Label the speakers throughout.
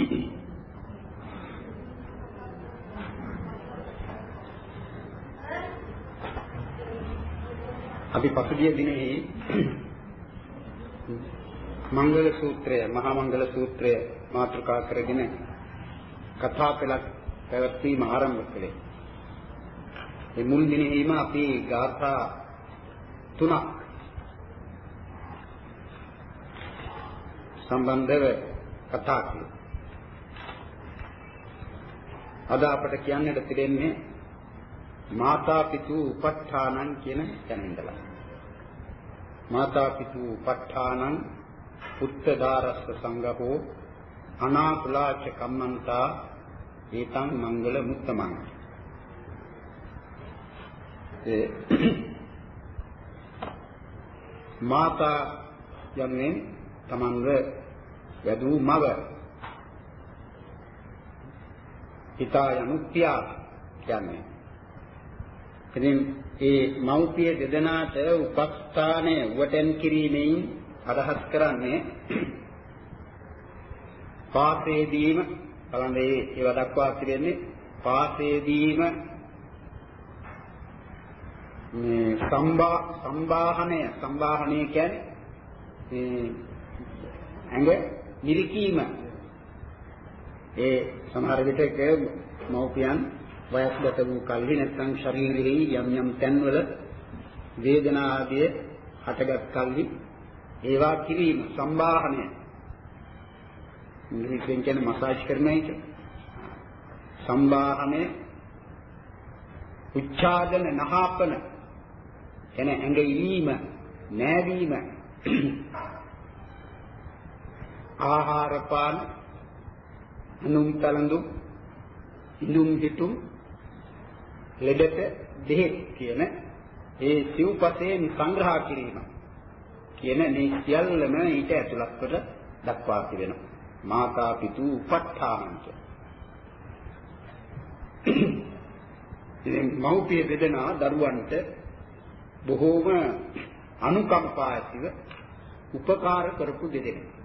Speaker 1: අපි පසුගිය දිනෙහි මංගල සූත්‍රය මහා මංගල සූත්‍රය මාතෘකා කරගෙන කතා පෙළක් පැවැත්වීම ආරම්භ කළේ. මේ මුල් දිනෙහිම අපි ගාථා තුනක් සම්බන්ධව කතා කළා. අද අපට කියන්නට තිබෙන්නේ මාතා පිතු උපට්ඨානං කියන තැන ඉඳලා. මාතා පිතු උපට්ඨානං පුත්තදාරස්ස සංඝෝ අනාකුලාච කම්මන්තා ඒතං මංගල මුත්තමං. ඒ මාතා යන්නේ තමන්ව වැදූ මව. හිතා යනු පියා කියන්නේ. ඉතින් ඒ මෞපිය දෙදෙනාට උපස්ථානය වටෙන් කිරීමෙන් අදහස් කරන්නේ පාසේදීම බලන්න මේ ඒවා දක්වා තිබෙන්නේ පාසේදීම මේ සම්බා සම්බාහනය. සම්බාහනය කියන්නේ මේ ඇඟ මිරිකීම. ඒ සමහර විටක මෞපියන් වයස්ගත වූ කල්හි නැත්නම් ශරීරෙහි යම් යම් තැන්වල වේදනා ආදී හටගත් කල්හි ඒවා කිරීම සම්බාහනය. ඉංග්‍රීසියෙන් කියන්නේ මසාජ් කරන එක. සම්බාහනය උච්ඡාදන නහාපන. එන ඇඟ ඉලීම නෑවීම ආහාර පාන අනුම් තලඳු ඉඳුම් හිටුම් ලෙඩට දෙහෙත් කියන ඒ සිව්පසයෙන් සංග්‍රහ කිරීම කියන මේ සියල්ලම ඊට ඇතුළත් කොට දක්වා තිබෙනවා. මාතා පිතු උපට්ඨානං ඉතින් මව්පිය දෙදෙනා දරුවන්ට බොහෝම අනුකම්පා ඇතිව උපකාර කරපු දෙදෙනෙක්.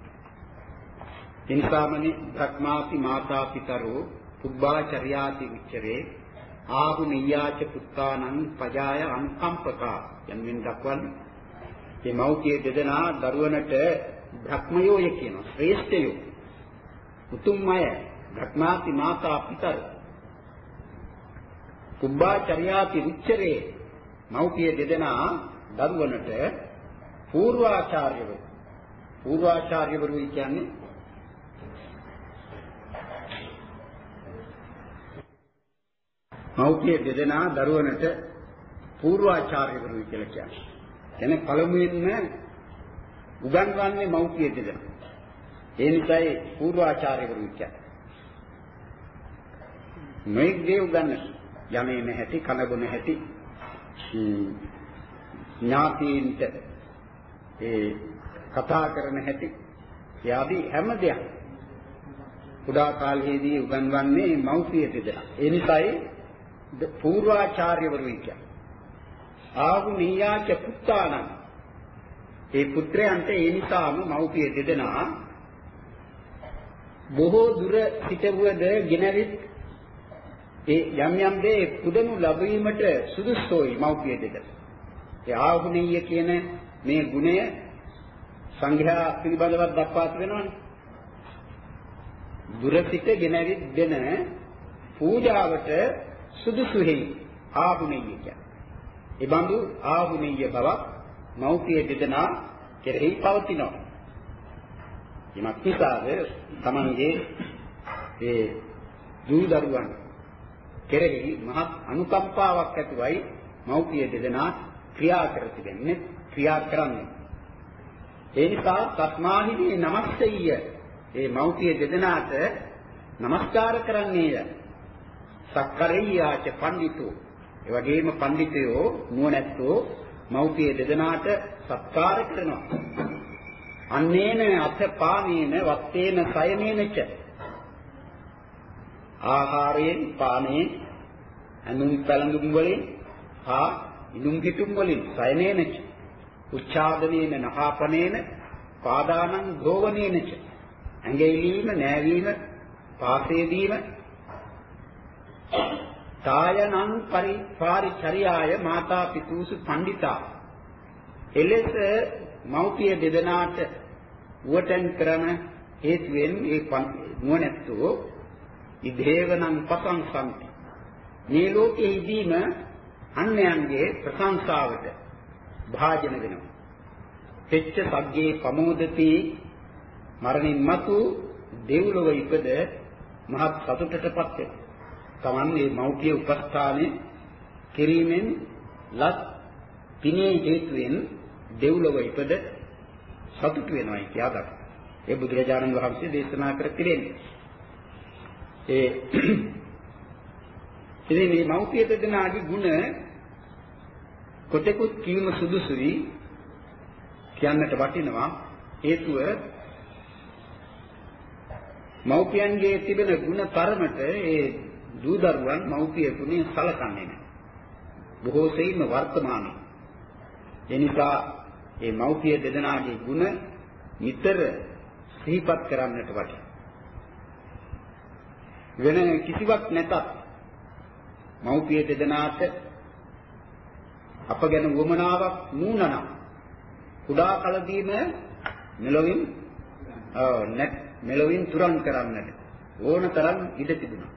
Speaker 1: එනිසාමනේ භක්මාති මාතා පිතරෝ පුබ්බාචර්යාති උච්චරේ ආහු නියාච පුත්තානං පජාය අනුකම්පකා යන්මින් දක්වන්නේ. මේ මෞඛ්‍ය දෙදෙනා දරුවනට භ්‍රමයෝය කියනවා ශ්‍රේෂ්ඨයෝ. උතුම්මය භ්‍රමාති මාතා පිතර. පුබ්බාචර්යාති රුච්චරේ මෞඛ්‍ය දෙදෙනා දරුවනට පූර්වාචාර්යවරු. පූර්වාචාර්යවරු කියන්නේ මෞඛ්‍ය දෙදෙනා දරුවනට පූර්වාචාර්යවරු කියලා කියන්නේ. කියන්නේ පළමුවෙන්ම උගන්වන්නේ මෞඛ්‍ය දෙදෙනා. ඒ නිසායි පූර්වාචාර්යවරු කියන්නේ. මේ දේ උගන්වන යන්නේ නැහැටි කනගොන හැටි ඥාතීන්ට ඒ කතා කරන හැටි එයාදී හැම දෙයක් කුඩා කාලයේදී උගන්වන්නේ මෞඛ්‍ය දෙදෙනා. ඒ නිසායි පූර්වාචාර්යවරු කියන්නේ. ආහු නියාච පුත්තානං. ඒ පුත්‍රයන්ට ඒ නිසාම මව්පිය දෙදෙනා බොහෝ දුර සිටවුවද ගෙනවිත් ඒ යම් යම් දේ පුදනු ලැබීමට සුදුසුයි මව්පිය දෙදෙනා. ඒ ආහුනීය කියන මේ ගුණය සංඝයා පිළිබඳව දක්වා තිබෙනවානේ. දුර සිට ගෙනවිත් දෙන පූජාවට සුදුසුෙහි ආහුණීය කියන්නේ. ඒ බඳු ආහුණීය බවක් මෞපිය දෙදෙනා කෙරෙහි පවතිනවා. එමත් නිසාද තමන්ගේ ඒ දූ දරුවන් කෙරෙහි මහත් අනුකම්පාවක් ඇතිවයි මෞපිය දෙදෙනා ක්‍රියා කර තිබෙන්නේ ක්‍රියා කරන්නේ. ඒ නිසා තස්මාහිදී නමස්සෙය්‍ය ඒ මෞපිය දෙදෙනාට নমස්කාර කරන්නේය. සක්කරෙය්‍යාච පඬිතු. ඒ වගේම පඬිතයෝ නුවණැත්තෝ මෞපිය දෙදෙනාට සත්කාර කරනවා. අන්නේන අත පානේන වත්තේන සයනේනච ආහාරයෙන් පානයෙන් අනුන් පැලඳුම් වලින් හා ඉදුම් හිටුම් වලින් සයනේනච උච්ඡාදනේන නහාපනේන පාදානං ගෝවනේනච ඇඟිලීම නෑවීම පාසේදීම තායනං පරිචර්යාය මාතා පිතුසු පණ්ඩිතා. එලෙස මෞපිය දෙදෙනාට උවටන් කරන හේතුවෙන් ඒ නුවණැත්තෝ ඉදේවනං පසංසන්ති. මේ ලෝකයේ ඉදීම අන්‍යයන්ගේ ප්‍රශංසාවට භාජන වෙනවා. පෙච්ච සග්ගේ පමෝදති මරණින් මතු දෙව්ලොව ඉපද මහත් සතුටටපත් වෙනවා. තමන් මේ මෞපිය උපස්ථානය කිරීමෙන් ලත් පිනේ හේතුවෙන් දෙව්ලොව ඉපද සතුට වෙනවා කියලා දක්වනවා. ඒ බුදුරජාණන් වහන්සේ දේශනා කර තිබෙන්නේ. ඒ ඉතින් මේ මෞපිය දෙදෙනා අදි ගුණ කොටෙකුත් කීම සුදුසුයි කියන්නට වටිනවා හේතුව මෞපියන්ගේ තිබෙන ಗುಣ තරමට ඒ දූ දරුවන් මව්පිය තුනේ සලකන්නේ නැහැ. බොහෝ සෙයින්ම වර්තමානයේ. ඒ නිසා මේ මව්පිය දෙදෙනාගේ ಗುಣ නිතර සිහිපත් කරන්නට වටිනවා. වෙන කිසිවක් නැතත් මව්පිය දෙදෙනාට අප ගැන වමනාවක් නුනනම් කුඩා කලදීම මෙලොවින් මෙලොවින් තුරන් කරන්නට ඕන තරම් ඉඩ තිබුණා.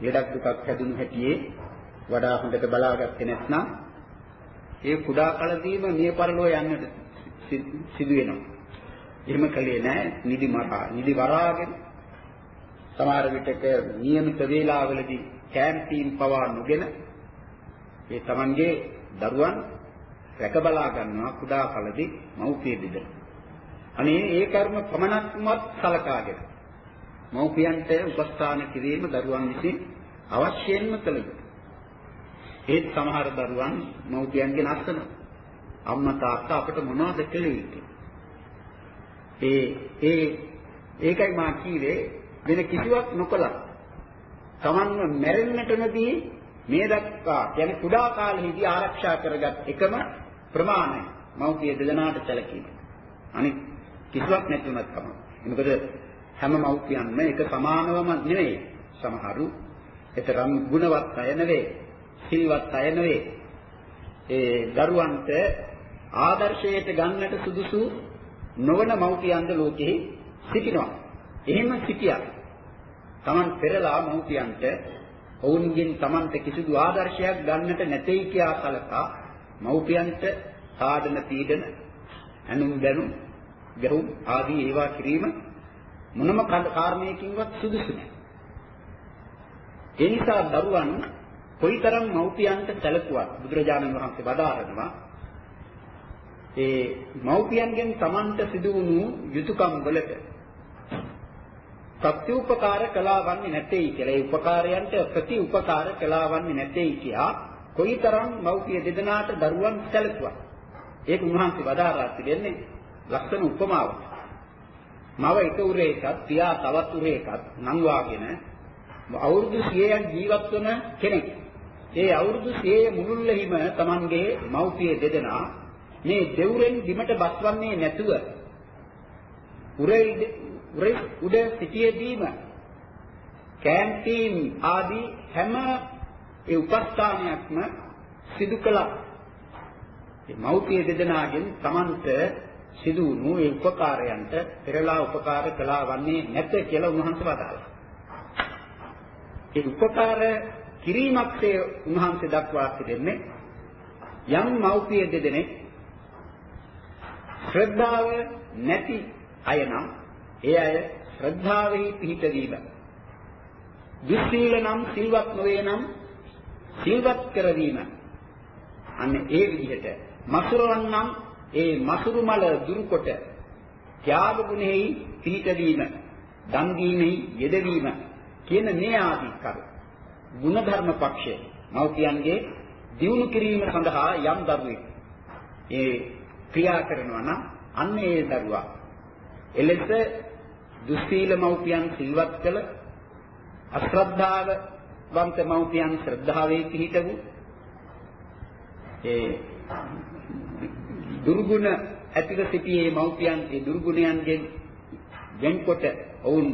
Speaker 1: ලෙඩක් දුකක් හැදුණු හැටියේ වඩා හොඳට බලාගත්තේ නැත්නම් ඒ කුඩා කලදීම මිය පරලෝ යන්නට සිදු වෙනවා. එහෙම කලේ නැහැ නිදි මරා නිදි වරාගෙන සමහර විටක નિયમિત වේලාවලදී කැම්පීන් පවා නොගෙන ඒ Tamanගේ දරුවන් රැක බලා ගන්නවා කුඩා කලදී මව්පිය බෙදලා. අනේ ඒ කර්ම පමණක්මත් සලකාගෙන මව්පියන්ට උපස්ථාන කිරීම දරුවන් විසින් අවශ්‍යයෙන්ම කළ යුතුයි. ඒත් සමහර දරුවන් මව්පියන්ගෙන් අසනවා. අම්මා තාත්තා අපිට මොනවද කළ යුත්තේ? ඒ ඒ ඒකයි මා කීවේ වෙන කිසිවක් නොකළා. Tamanව මැරෙන්නට නොදී මේ දක්වා කියන්නේ කුඩා කාලෙහිදී ආරක්ෂා කරගත් එකම ප්‍රමාණය මව්පිය දෙදෙනාට සැලකීම. අනිත් කිසිවක් නැතුණත් තමයි. මොකද හැම මව්පියන්ම එක සමානවම නෙවෙයි. සමහරු එතරම් ගුණවත් අය නෙවෙයි. සිල්වත් අය නෙවෙයි. ඒ දරුවන්ට ආදර්ශයට ගන්නට සුදුසු නොවන මව්පියන්ද ලෝකෙහි සිටිනවා. එහෙම සිටියා. Taman පෙරලා මව්පියන්ට ඔවුන්ගෙන් Tamanට කිසිදු ආදර්ශයක් ගන්නට නැtei කියා කලකා මව්පියන්ට සාධන පීඩන අනුන් බැනුම් ගැහුම් ආදී ඒවා කිරීම මොනම කාරණයකින්වත් සුදුසු නැහැ. ඒ නිසා දරුවන් කොයිතරම් මව්පියන්ට සැලකුවත් බුදුරජාණන් වහන්සේ වදාරනවා ඒ මව්පියන්ගෙන් Tamanට සිදු වුණු යුතුයකම් වලට ප්‍රතිඋපකාර කළාවන්නේ නැtei කියලා. ඒ උපකාරයන්ට ප්‍රතිඋපකාර කළාවන්නේ නැtei කියා කොයිතරම් මව්පිය දෙදෙනාට දරුවන් සැලකුවා. ඒක උන්වහන්සේ වදාරා තිබෙන්නේ ලක්ෂණ උපමාවක්. මව එක උරේකත් පියා තවත් උරේකත් නංවාගෙන අවුරුදු 100ක් ජීවත් වන කෙනෙක්. ඒ අවුරුදු 100 මුළුල්ලෙහිම Tamanගේ මව්පිය දෙදෙනා මේ දෙවුරෙන් බිමට බස්වන්නේ නැතුව උරේ උරේ උඩ සිටියේදීම කැම්පීන් ආදී හැම ඒ උපස්ථානයක්ම සිදු කළා. ඒ මෞපිය දෙදෙනාගෙන් Tamanට සිදු වුණු ඒ උපකාරයන්ට පෙරලා උපකාර කළා වන්නේ නැත කියලා උන්වහන්සේ වදාළා. ඒ උපකාර කිරීමක්සේ උන්වහන්සේ දක්වා තිබෙන්නේ යම් මෞපිය දෙදෙනෙක් ශ්‍රද්ධාව නැති අය නම් ඒ අය ශ්‍රද්ධාවෙහි පිහිටවීම. දුස්සීල නම් සිල්වත් නොවේ නම් සිල්වත් කරවීම. අන්න ඒ විදිහට මසුරවන් නම් ඒ මසුරු මල දුරුකොට ත්‍යාග ගුණෙහි පිහිටවීම, දන් දීමෙහි යෙදවීම කියන මේ ආදී කරු. ಗುಣධර්ම පක්ෂය මෞපියන්ගේ දියුණු කිරීම සඳහා යම් දරුවෙක් ඒ ක්‍රියා කරනවා නම් අන්න ඒ දරුවා එලෙස දුස්සීල මෞපියන් සිල්වත් කළ අශ්‍රද්ධාව වන්ත මෞපියන් ශ්‍රද්ධාවේ පිහිටවූ ඒ දුර්ගුණ ඇතිව සිටියේ මෞපියන් ඒ දුර්ගුණයන්ගෙන් වෙන්කොට ඔවුන්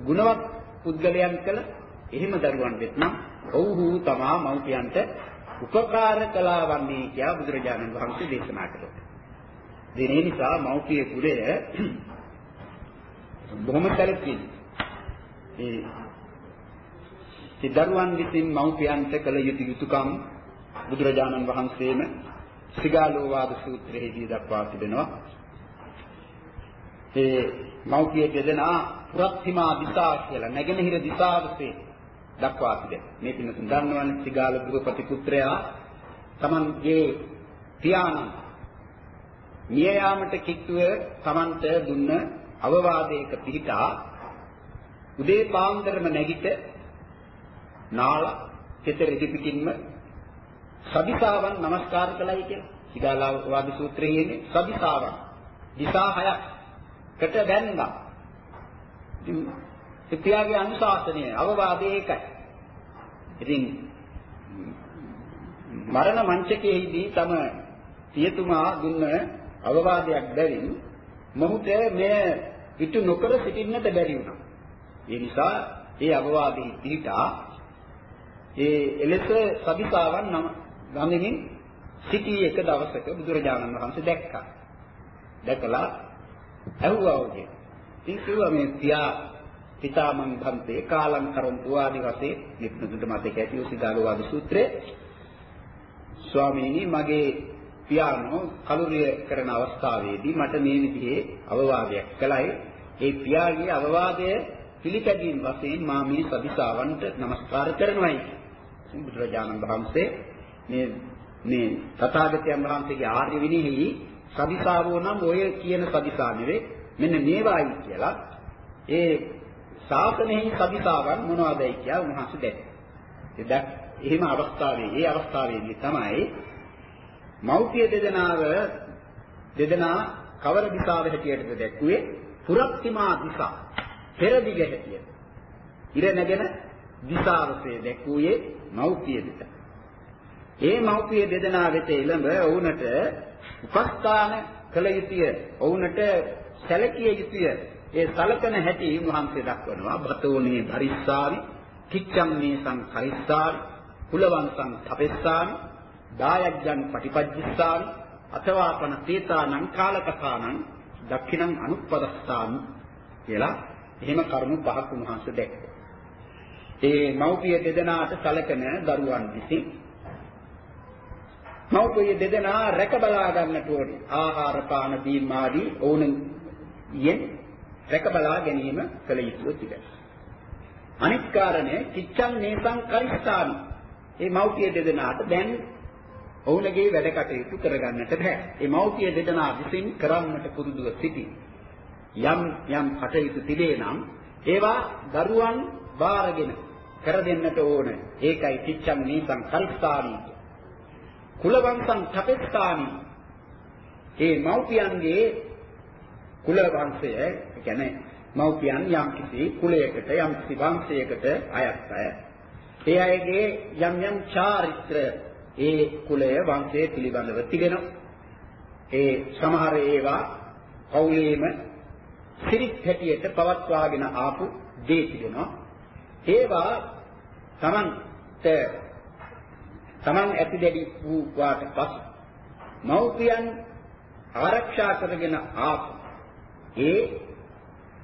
Speaker 1: ගුණවත් පුද්ගලයන් කළ එහෙම දරුවන් වෙත්නම් ඔව්හු තමා මව්පියන්ට උපකාර කළා වන්නේ කියා බුදුරජාණන් වහන්සේ දේශනා කළා. ඒ නිසා මව්පිය කුලය බොහොම සැලකිලි. ඒ ඒ දරුවන් විසින් මව්පියන්ට කළ යුතු යුතුයකම් බුදුරජාණන් වහන්සේම සිගාලෝවාද සූත්‍රයේදී දක්වා තිබෙනවා. ඒ මෞඛ්‍ය දෙදෙනා පුරත්හිමා දිසා කියලා නැගෙනහිර දිසාවසේ දක්වා තිබෙනවා. මේ පින්නතුන් දන්නවනේ සිගාල ගෘහපති පුත්‍රයා තමන්ගේ පියාණන් මිය යාමට කිට්ටුව තමන්ට දුන්න අවවාදයක පිහිටා උදේ පාන්දරම නැගිට නාල කෙතරෙදි පිටින්ම සබිසාවන් নমස්කාර කළයි කියලා. සිගාලාව වාද සූත්‍රයේ ඉන්නේ සබිසාවන්. දිසා හයකට බැන්දා. ඉතින් පියාගේ අනුශාසනය අවවාදය ඒකයි. ඉතින් මරණ මංචකයේදී තම පියතුමා දුන්න අවවාදයක් බැවින් මොහුට මෙය ඉටු නොකර සිටින්නට බැරි වුණා. ඒ නිසා ඒ අවවාදෙහි පිටා ඒ එලෙස සබිසාවන් නම ගමනින් සිටි එක දවසක බුදුරජාණන් වහන්සේ දැක්කා. දැකලා ඇහුවා ඔහුගේ. ඉතින් කිව්වා මේ පියා පිතාමන් භන්තේ කාලං කරන්තු ආදි වශයෙන් නිප්පුදුට මතක ඇති උසිදාලවාද සූත්‍රයේ ස්වාමීනි මගේ පියාණෝ කලුරිය කරන අවස්ථාවේදී මට මේ විදිහේ අවවාදයක් කළයි. ඒ පියාගේ අවවාදය පිළිපැදීම වශයෙන් මා මේ සදිසාවන්ට নমස්කාර කරනවායි. බුදුරජාණන් වහන්සේ මේ මේ තථාගතයන් වහන්සේගේ ආර්ය විනයෙහි සදිසාවෝ නම් ඔය කියන සදිසා නෙවෙයි මෙන්න මේවායි කියලා ඒ ශාසනයෙහි සදිසාවන් මොනවදයි කියලා උන්වහන්සේ දැක්කේ. ඒ එහෙම අවස්ථාවේ ඒ අවස්ථාවේදී තමයි මෞපිය දෙදෙනාව දෙදෙනා කවර දිශාව හැටියටද දැක්ුවේ පුරප්තිමා දිශා පෙරදිග හැටියට. ඉර නැගෙන දිශාවසේ දැක්ුවේ මෞපිය දෙදෙනා. ඒ මෞපිය දෙදෙනා වෙත එළඹ ඔවුන්ට උපස්ථාන කළ යුතුය. ඔවුන්ට සැලකිය යුතුය. ඒ සලකන හැටි උන්වහන්සේ දක්වනවා. බතෝනේ පරිස්සාවි, කිච්ඡම් මේසං කරිස්සාවි, කුලවංසං තපෙස්සාවි, දායජ්ජං පටිපජ්ජස්සාවි, අතවාපන තේතානං කාලකතානං දක්ඛිනං අනුප්පදස්සාමි කියලා එහෙම කරුණු පහක් උන්වහන්සේ දැක්කේ. ඒ මෞපිය දෙදෙනාට සලකන දරුවන් විසින් මව්පිය දෙදෙනා රැක බලා ගන්නට ඕනේ. ආහාර පාන දීම ආදී ඕනෙන් යෙන් රැක බලා ගැනීම කළ යුතුව තිබෙනවා. අනිත් කාරණය කිච්ඡන් නේසං කරිස්ථාමි. මේ මව්පිය දෙදෙනාට දැන් ඔවුන්ගේ වැඩ කටයුතු කරගන්නට බෑ. මේ මව්පිය දෙදෙනා විසින් කරන්නට පුරුදුව සිටි යම් යම් කටයුතු තිබේ නම් ඒවා දරුවන් බාරගෙන කර දෙන්නට ඕන. ඒකයි කිච්ඡන් නේසං කරිස්ථාමි. කුලවංශං තපෙස්සාමි. ඒ මව්පියන්ගේ කුල වංශය කියන්නේ මව්පියන් යම් කිසි කුලයකට යම් කිසි වංශයකට අයත් අය. ඒ අයගේ යම් යම් චාරිත්‍ර ඒ කුලය වංශයේ පිළිබඳව තිබෙනවා. ඒ සමහර ඒවා පෞලේම සිරිත් හැටියට පවත්වාගෙන ආපු දේ තිබෙනවා. ඒවා Tamanට Taman ඇති දැඩි වූ වාට පසු මව්පියන් ආරක්ෂා කරගෙන ආපු ඒ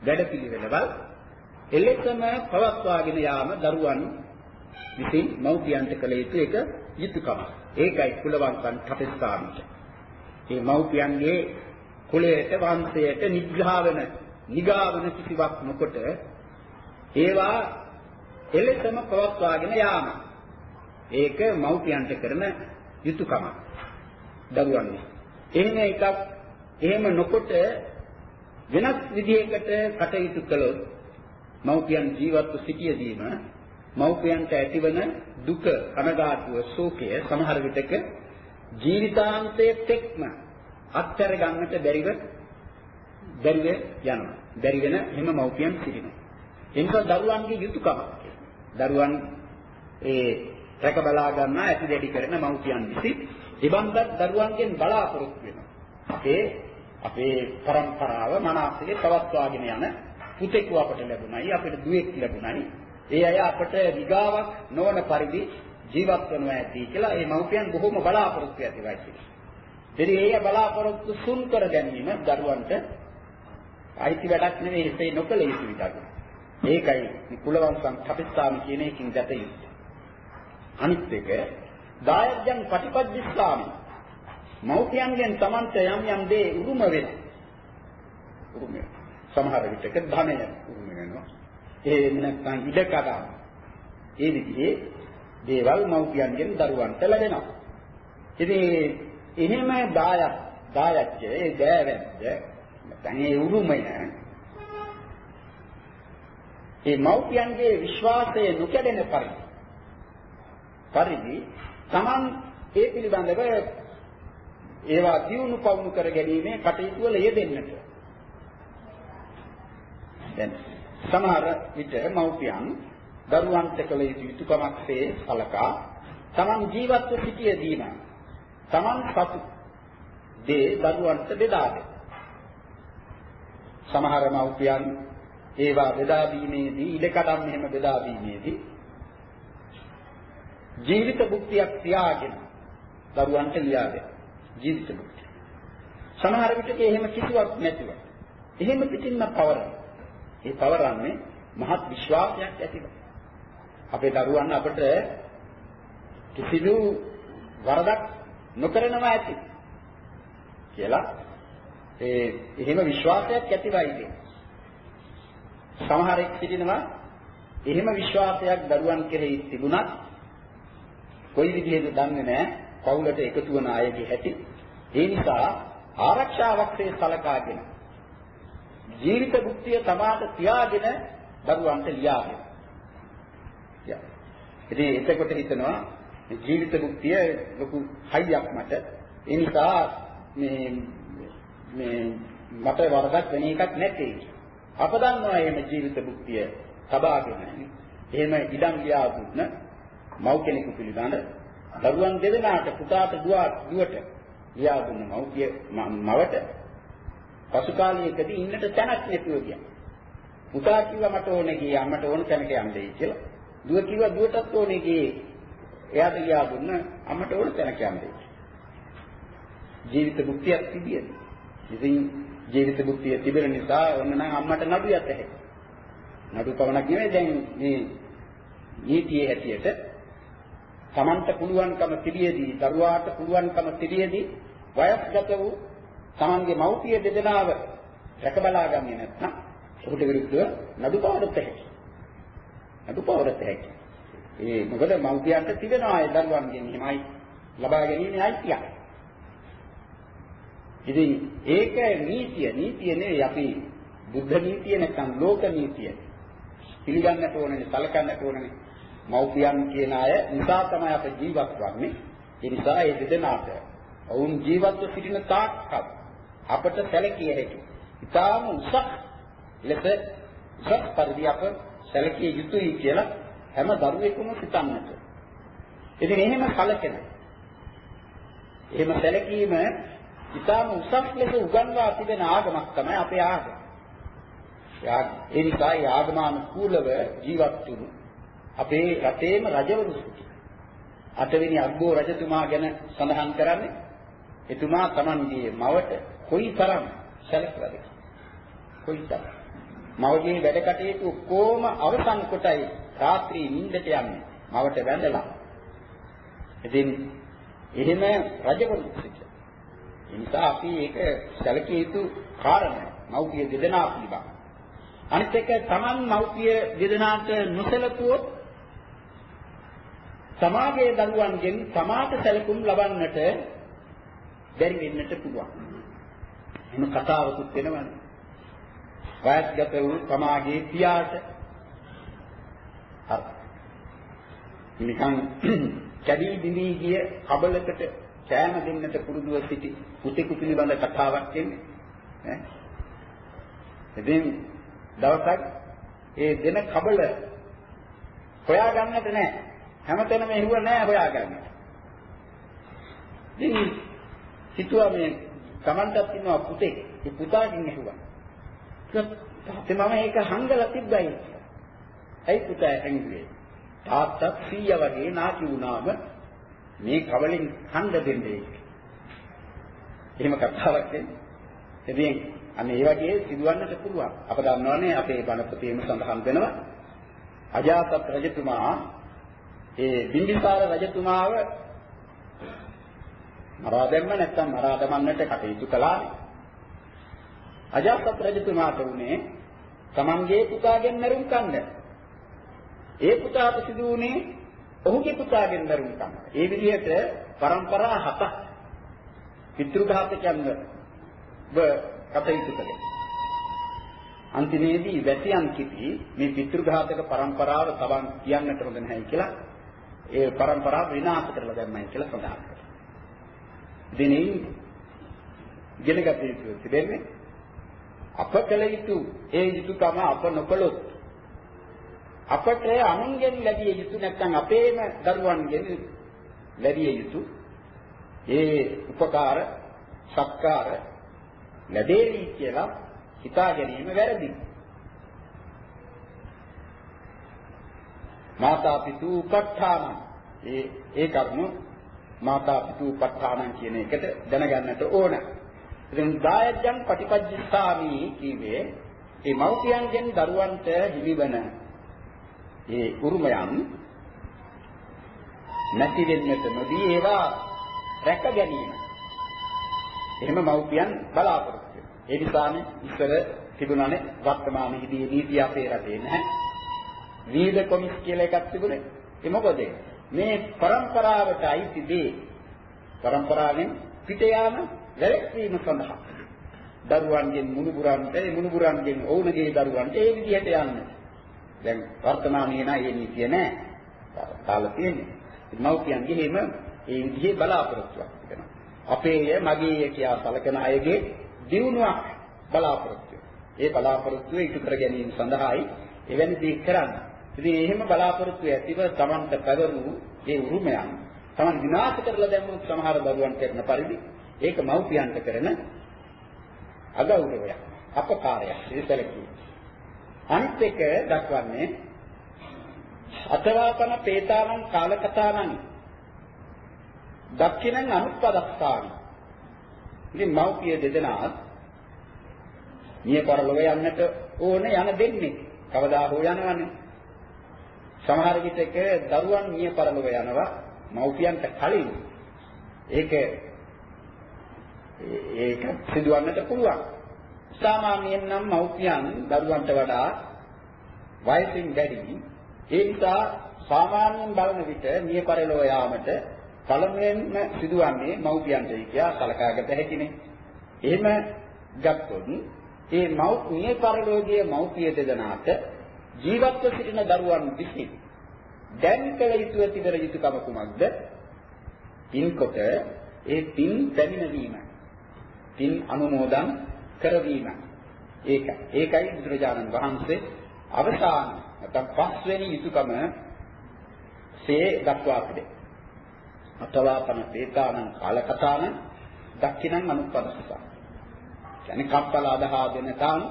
Speaker 1: වැඩපිළිවෙළවල් එලෙසම පවත්වාගෙන යාම දරුවන් විසින් මව්පියන්ට කළ යුතු එක යුතුයකම. ඒකයි කුලවන්තන් කපස්ථානට. මේ මව්පියන්ගේ කුලයට වංශයට නිග්‍රහ වෙන නිගාවන කිසිවක් නොකොට ඒවා එලෙසම පවත්වාගෙන යාම. ඒක මව්පියන්ට කරන යුතුයකම. දරුවන් එහෙම එකක් එහෙම නොකොට වෙනත් විදිහකට කටයුතු කළොත් මව්පියන් ජීවත්ව සිටියදීම මව්පියන්ට ඇතිවන දුක කනගාටුව ශෝකය සමහර විටක ජීවිතාන්තයේ තෙක්ම අත්හැර ගන්නට බැරිව බැරිව යනවා. බැරි වෙන එහෙම මව්පියන් සිටිනවා. ඒ නිසා දරුවන්ගේ යුතුයකමක්. දරුවන් ඒ රැක බලා ගන්නා ඇති දෙඩි කරන මව්පියන් විසින් ඉබන්දත් දරුවන්ගෙන් බලාපොරොත්තු වෙනවා. ඒ අපේ પરම්පරාව මනසේ පවත්වාගෙන යන පුතෙකු අපට ලැබුණයි අපිට දුවෙක් ලැබුණයි. ඒ අය අපට විගාවක් නොවන පරිදි ජීවත් වෙනවා ඇති කියලා ඒ මව්පියන් බොහොම බලාපොරොත්තු ඇතිවයි කියලා. ඉතින් ඒ බලාපොරොත්තු සුන් කර ගැනීම දරුවන්ට අයිති වැඩක් නෙවෙයි ඒ නොකල යුතු විදිහට. ඒකයි කුලවංශම් කපිස්ථාන කියන එකකින් ගත යුත්තේ. අනිත් එක දායජ්‍යං පටිපද්දිස්සාමි මෞඛ්‍යයන්ගෙන් Tamante යම් යම් දේ උරුම වෙනවා. උරුම සමහර විටක ධනය උරුම වෙනවා. ඒ නැත්නම් ඉඩකඩම්. ඒ විදිහේ දේවල් මෞඛ්‍යයන්ගෙන් දරුවන්ට ලැබෙනවා. ඉතින් එහෙම දායක් දායච්ච ඒ දෑවැද්ද නැත්නම් ඒ උරුමය ඒ මෞඛ්‍යයන්ගේ විශ්වාසය නොකඩෙන පරිදි පරිදි Taman ඒ පිළිබඳව ඒවා දියුණු පවුණු කර ගැනීමේ කටයුතු වල යෙදෙන්නට. දැන් සමහර විට මව්පියන් දරුවන්ට කළ යුතු යුතුයකමක්සේ සලකා තමන් ජීවත්ව සිටියදීම තමන් සතු දේ දරුවන්ට බෙදා දෙන. සමහර මව්පියන් ඒවා බෙදා දීමේදී ඉඩකඩම් එහෙම බෙදා දීමේදී ජීවිත භුක්තියක් තියාගෙන දරුවන්ට ලියා දෙන. ජීවිත භුක්තිය. සමහර විටක එහෙම කිසිවක් නැතිව. එහෙම පිටින්ම පවරන. ඒ පවරන්නේ මහත් විශ්වාසයක් ඇතිව. අපේ දරුවන් අපට කිසිදු වරදක් නොකරනවා ඇති කියලා ඒ එහෙම විශ්වාසයක් ඇතිවයි කියන්නේ. සමහරෙක් සිටිනවා එහෙම විශ්වාසයක් දරුවන් කෙරෙහි තිබුණත් කොයි විදිහෙද දන්නේ නැහැ පවුලට එකතු වන අයගේ හැටි. ඒ නිසා ආරක්ෂාවක්සේ සලකාගෙන ජීවිත භුක්තිය තමාට තියාගෙන දරුවන්ට ලියා දෙනවා. ඉතින් එතකොට හිතනවා ජීවිත භුක්තිය ලොකු හයියක් මට. ඒ නිසා මේ මේ මට වරදක් වෙන එකක් නැtei. අප දන්නවා එහෙම ජීවිත භුක්තිය සබාගෙන. එහෙම ඉඩම් ලියා දුන්න මව් කෙනෙකු පිළිබඳ දරුවන් දෙදෙනාට පුතාට දුවට ලියා දුන්න මව්පිය මවට පසු කාලයකදී ඉන්නට තැනක් නැතුව ගියා. පුතා කිව්වා මට ඕනේ ගියේ අම්මට ඕන තැනක යන්නයි කියලා. දුව කිව්වා දුවටත් ඕනේ ගියේ. එයාට ලියා දුන්න අම්මට ඕන තැනක යන්නයි. ජීවිත භුක්තියක් තිබියද? ඉතින් ජීවිත භුක්තිය තිබෙන නිසා ඔන්න නම් අම්මට නඩු යත හැකියි. නඩු පවණක් නෙවෙයි දැන් මේ නීතියේ හැටියට Tamanta පුළුවන්කම තිබියදී දරුවාට පුළුවන්කම තිබියදී වයස්ගත වූ Tamanගේ මව්පිය දෙදෙනාව රැක බලා ගන්නේ නැත්නම් ඔහුට විරුද්ධව නඩු පවරත හැකියි. නඩු පවරත හැකියි. ඒ මොකද මව්පියන්ට තිබෙනවා ඒ දරුවන්ගෙන් එහෙමයි ලබා ගැනීම අයිතියක්. ඉතින් ඒක නීතිය නීතිය නෙවෙයි අපි බුද්ධ නීතිය නැත්නම් ලෝක නීතිය. පිළිගන්නට ඕනේ, සලකන්නට ඕනේ. මව්පියන් කියන අය නිසා තමයි අප ජීවත් වන්නේ. ඒ නිසා ඒ දෙදෙනාට ඔවුන් ජීවත්ව සිටින තාක්කල් අපට සැලකිය හැකි. ඊටාම උසස් ලෙස උසස් පරිදි අප සැලකිය යුතුයි කියලා හැම දරුවෙකුම සිතන්නට. ඉතින් එහෙම කලකෙන. එහෙම සැලකීම ඊටාම උසස් ලෙස උගන්වා තිබෙන ආගමක් තමයි අපේ ආගම. ඒ නිසා ඒ ආගමානුකූලව ජීවත් වුණු අපේ රටේම රජවරු සිටි. අටවෙනි අග්ගෝ රජතුමා ගැන සඳහන් කරන්නේ එතුමා Tamanගේ මවට කොයිතරම් සැලකුවද? කොයිතරම්? මවගේ වැඩ කටයුතු කොහොම අවසන් කොටයි රාත්‍රී නිින්දට යන්නේ මවට වැඳලා. ඉතින් එහෙම රජවරු සිටියා ඒ නිසා අපි ඒක සැලකිය යුතු කාරණා මව්පිය දෙදෙනා පිළිබඳ. අනිත් එක Taman මව්පිය දෙදෙනාට නොසැලකුවොත් සමාජයේ දරුවන්ගෙන් සමාජ සැලකුම් ලබන්නට බැරි වෙන්නට පුළුවන්. එම කතාවකුත් වෙනවනේ. වයස්ගත වූ සමාජයේ පියාට හරි. නිකන් කැඩී බිඳී ගිය කබලකට කෑම දෙන්නට පුරුදුව සිටි පුතෙකු පිළිබඳ කතාවක් එන්නේ. ඈ. ඉතින් දවසක් ඒ දෙන කබල හොයාගන්නට නෑ. හැමතැනම එහුව නෑ හොයාගන්න. ඉතින් හිතුවා මේ Tamanටත් ඉන්නවා පුතේ. ඒ පුතාගෙන් ඇහුවා. තාත්තේ මම ඒක හංගලා තිබ්බයි. ඇයි පුතා ඇඟුවේ? තාත්තා සීය වගේ නාකි වුණාම මේ කවලින් හන්ද දෙන්නේ. එහෙම කතාවක් නේ. ඉතින් අන්න ඒ වගේ සිදුවන්නට පුළුවන්. අප දන්නවනේ අපේ බණ පොතේම සඳහන් වෙනවා. අජාසත් රජතුමා ඒ බිම්බිසාර රජතුමාව මරා දැම්ම නැත්නම් මරා දමන්නට කටයුතු කළා. අජාසත් රජතුමාට උනේ තමන්ගේ පුතාගෙන් මරුම් කන්න. ඒ පුතාට සිදු වුණේ ඔහුගේ පුතාගෙන් මරුම් කන්න. ඒ විදිහට પરම්පරා හතක් පිතෘඝාතකයන්ව ඔබ කටයුතු කළේ. අන්තිමේදී වැසියන් කිපි මේ පිතෘඝාතක પરම්පරාව තවන් කියන්නට හොඳ නැහැ කියලා ඒ પરම්පරාව විනාශ කරලා දැම්මයි කියලා සඳහන් කරනවා. දිනින් ඉගෙනගත යුතු තිබෙන්නේ අප කළ යුතු ඒ යුතුයකම අප නොකළොත් අපට අනුන්ගෙන් ලැබිය යුතු නැත්නම් අපේම දරුවන්ගෙන් ලැබිය යුතු ඒ උපකාර සත්කාර ලැබේවි කියලා හිතා ගැනීම වැරදි. මාතා පිතු උපත්ථාන ඒ ඒ කරුණු මාතා පිතු උපත්ථාන කියන එකට දැනගන්නට ඕන. ඉතින් දායජ්ජං පටිපජ්ජිස්සාමි කියවේ ඒ මව්පියන්ගෙන් දරුවන්ට හිමිවන ඒ උරුමයන් නැති වෙන්නට නොදී ඒවා රැක ගැනීම. එහෙම මව්පියන් බලාපොරොත්තු වෙනවා. ඒ නිසානේ ඉස්සර තිබුණානේ වර්තමානයේදී නීති අපේ රටේ නැහැ. විවිධ කොමිස් කියලා එකක් තිබුණේ. ඒ මොකද මේ પરම්පරාවට අයිති දේ પરම්පරාවෙන් පිට යාම වැළැක්වීම සඳහා දරුවන්ගෙන් මුණුබුරන්ට ඒ මුණුබුරන්ගෙන් ඔවුන්ගේ දරුවන්ට ඒ විදිහට යන්න. දැන් වර්තමානයේ නම් ඒ නීතිය නෑ. තාලා තියෙන්නේ. මව්පියන් ගිහිම ඒ විදිහේ බලාපොරොත්තුවක් වෙනවා. අපේය මගේය කියා සැලකන අයගේ දියුණුවක් බලාපොරොත්තු ඒ බලාපොරොත්තු ඉටු කර ගැනීම සඳහායි එවැනි දේ කරන්නේ. ඉතින් එහෙම බලාපොරොත්තු ඇතිව Tamanට පැවරු ඒ උරුමයන් Taman විනාශ කරලා දැම්මොත් සමහර දරුවන් කරන පරිදි ඒක මව්පියන්ට කරන අගෞරවයක් අපකාරයක් ඉතලකි. අනිත් එක දක්වන්නේ අතවාපන පේතානම් කාලකතානම් දක්ෂිනෙන් අනුප්පදස්සාමි. ඉතින් මව්පිය දෙදෙනාත් මිය පරලොව යන්නට ඕන යන දෙන්නේ. කවදා හෝ යනවනේ. සමහර විටක දරුවන් මිය පරලොව යනවා මව්පියන්ට කලින්. ඒක ඒක සිදුවන්නට පුළුවන්. සාමාන්‍යයෙන් නම් මව්පියන් දරුවන්ට වඩා වයසින් වැඩි. ඒ නිසා සාමාන්‍යයෙන් බලන විට මිය පරලොව යාමට පළමුවෙන්ම සිදුවන්නේ මව්පියන්ටයි කියා සලකාගත හැකිනේ. එහෙම ගත්තොත් ඒ මව් මිය පරලෝකීය මව්පිය දෙදෙනාට ජීවත්ව සිටින දරුවන් විසින් දැන් කළ යුතුව තිබෙන යුතුකම කුමක්ද? පින්කොට ඒ පින් පැමිණවීම. පින් අනුමෝදන් කරවීම. ඒක ඒකයි බුදුරජාණන් වහන්සේ අවසාන නැත්නම් පස්වෙනි යුතුකම සේ දක්වා තිබේ. අතවාපන තේතානං කාලකතානං දක්ඛිනං අනුපදස්සං කියන්නේ කප්පල අදහා දෙන තාන්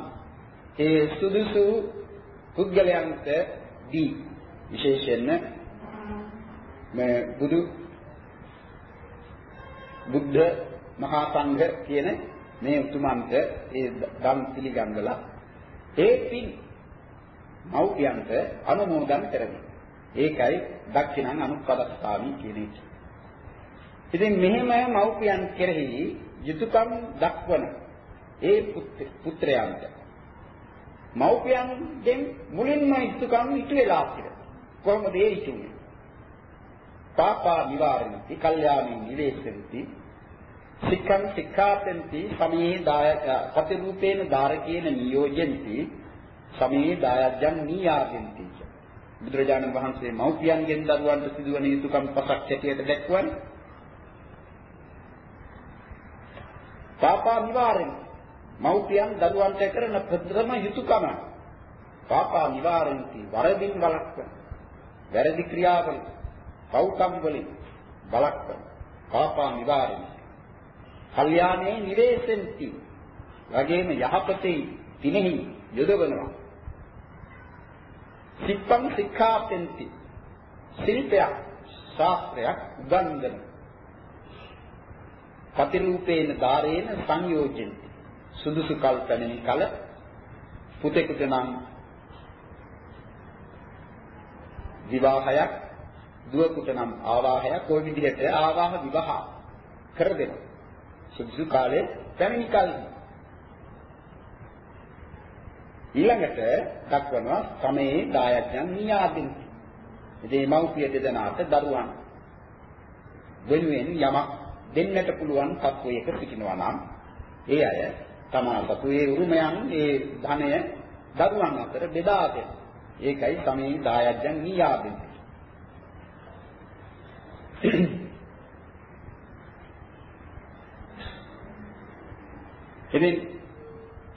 Speaker 1: ඒ සුදුසු පුද්ගලයන්ට දී විශේෂයෙන්ම මේ බුදු බුද්ධ මහා සංඝ කියන මේ උතුමන්ට ඒ ධම් පිළිගන්වලා ඒ පින් මෞපියන්ට අනුමෝදන් කරමි. ඒකයි දක්ෂිනං අනුපදස්සාමි කියන එක. ඉතින් මෙහෙම මව්පියන් කෙරෙහි යුතුයකම් දක්වන ඒ පුත්‍රයන්ට මව්පියන්ගෙන් මුලින්ම යුතුයකම් ඉටු වෙලා තිබෙනවා. කොහොමද ඒ ඉතුනේ? පාපා නිවාරණති, කල්යාණී නිවේශනති, සික්ඛං සික්ඛාපෙන්ති, සමේ දායක, සතිරූපේන ධාරකේන නියෝජෙන්ති, සමේ දායජ්ජං නියාගෙන්ති. බුදුරජාණන් වහන්සේ මව්පියන්ගෙන් දරුවන්ට සිදුවන යුතුයකම් පසක් හැටියට දැක්වන්නේ පාපා නිවාරණ මව්පියන් දරුවන්ට කරන ප්‍රථම යුතුයකම පාපා නිවාරණති වරදින් වළක්වන වැරදි ක්‍රියාවලින් පව්කම් වලින් වළක්වන පාපා නිවාරණ කල්යාණේ නිවේසෙන්ති වගේම යහපතේ තිනෙහි යොදවනවා. සිප්පං සික්ඛාපෙන්ති. ශිල්පයක් ශාස්ත්‍රයක් උගන්වන. පතිරූපේන ධාරේන සංයෝජෙන්ති. සුදුසු කල් පැමිණි කල පුතෙකුට නම් විවාහයක් දුවකුට නම් ආවාහයක් ওই විදිහට ආවාහ විවාහ කර දෙනවා. සුදුසු කාලේ පැමිණි කල්හි ඊළඟට දක්වනවා සමේ දායඥන් නියාදින්. ඉතින් මව්පිය දෙදෙනාට දරුවන් වෙනුවෙන් යමක් දෙන්නට පුළුවන් තත්වයක සිටිනවා නම් ඒ අය තමා සතු ඒ උරුමයන් ඒ ධනය දරුවන් අතර බෙදා දෙනවා. ඒකයි සමේ දායඥන් නියාදින්. ඉතින්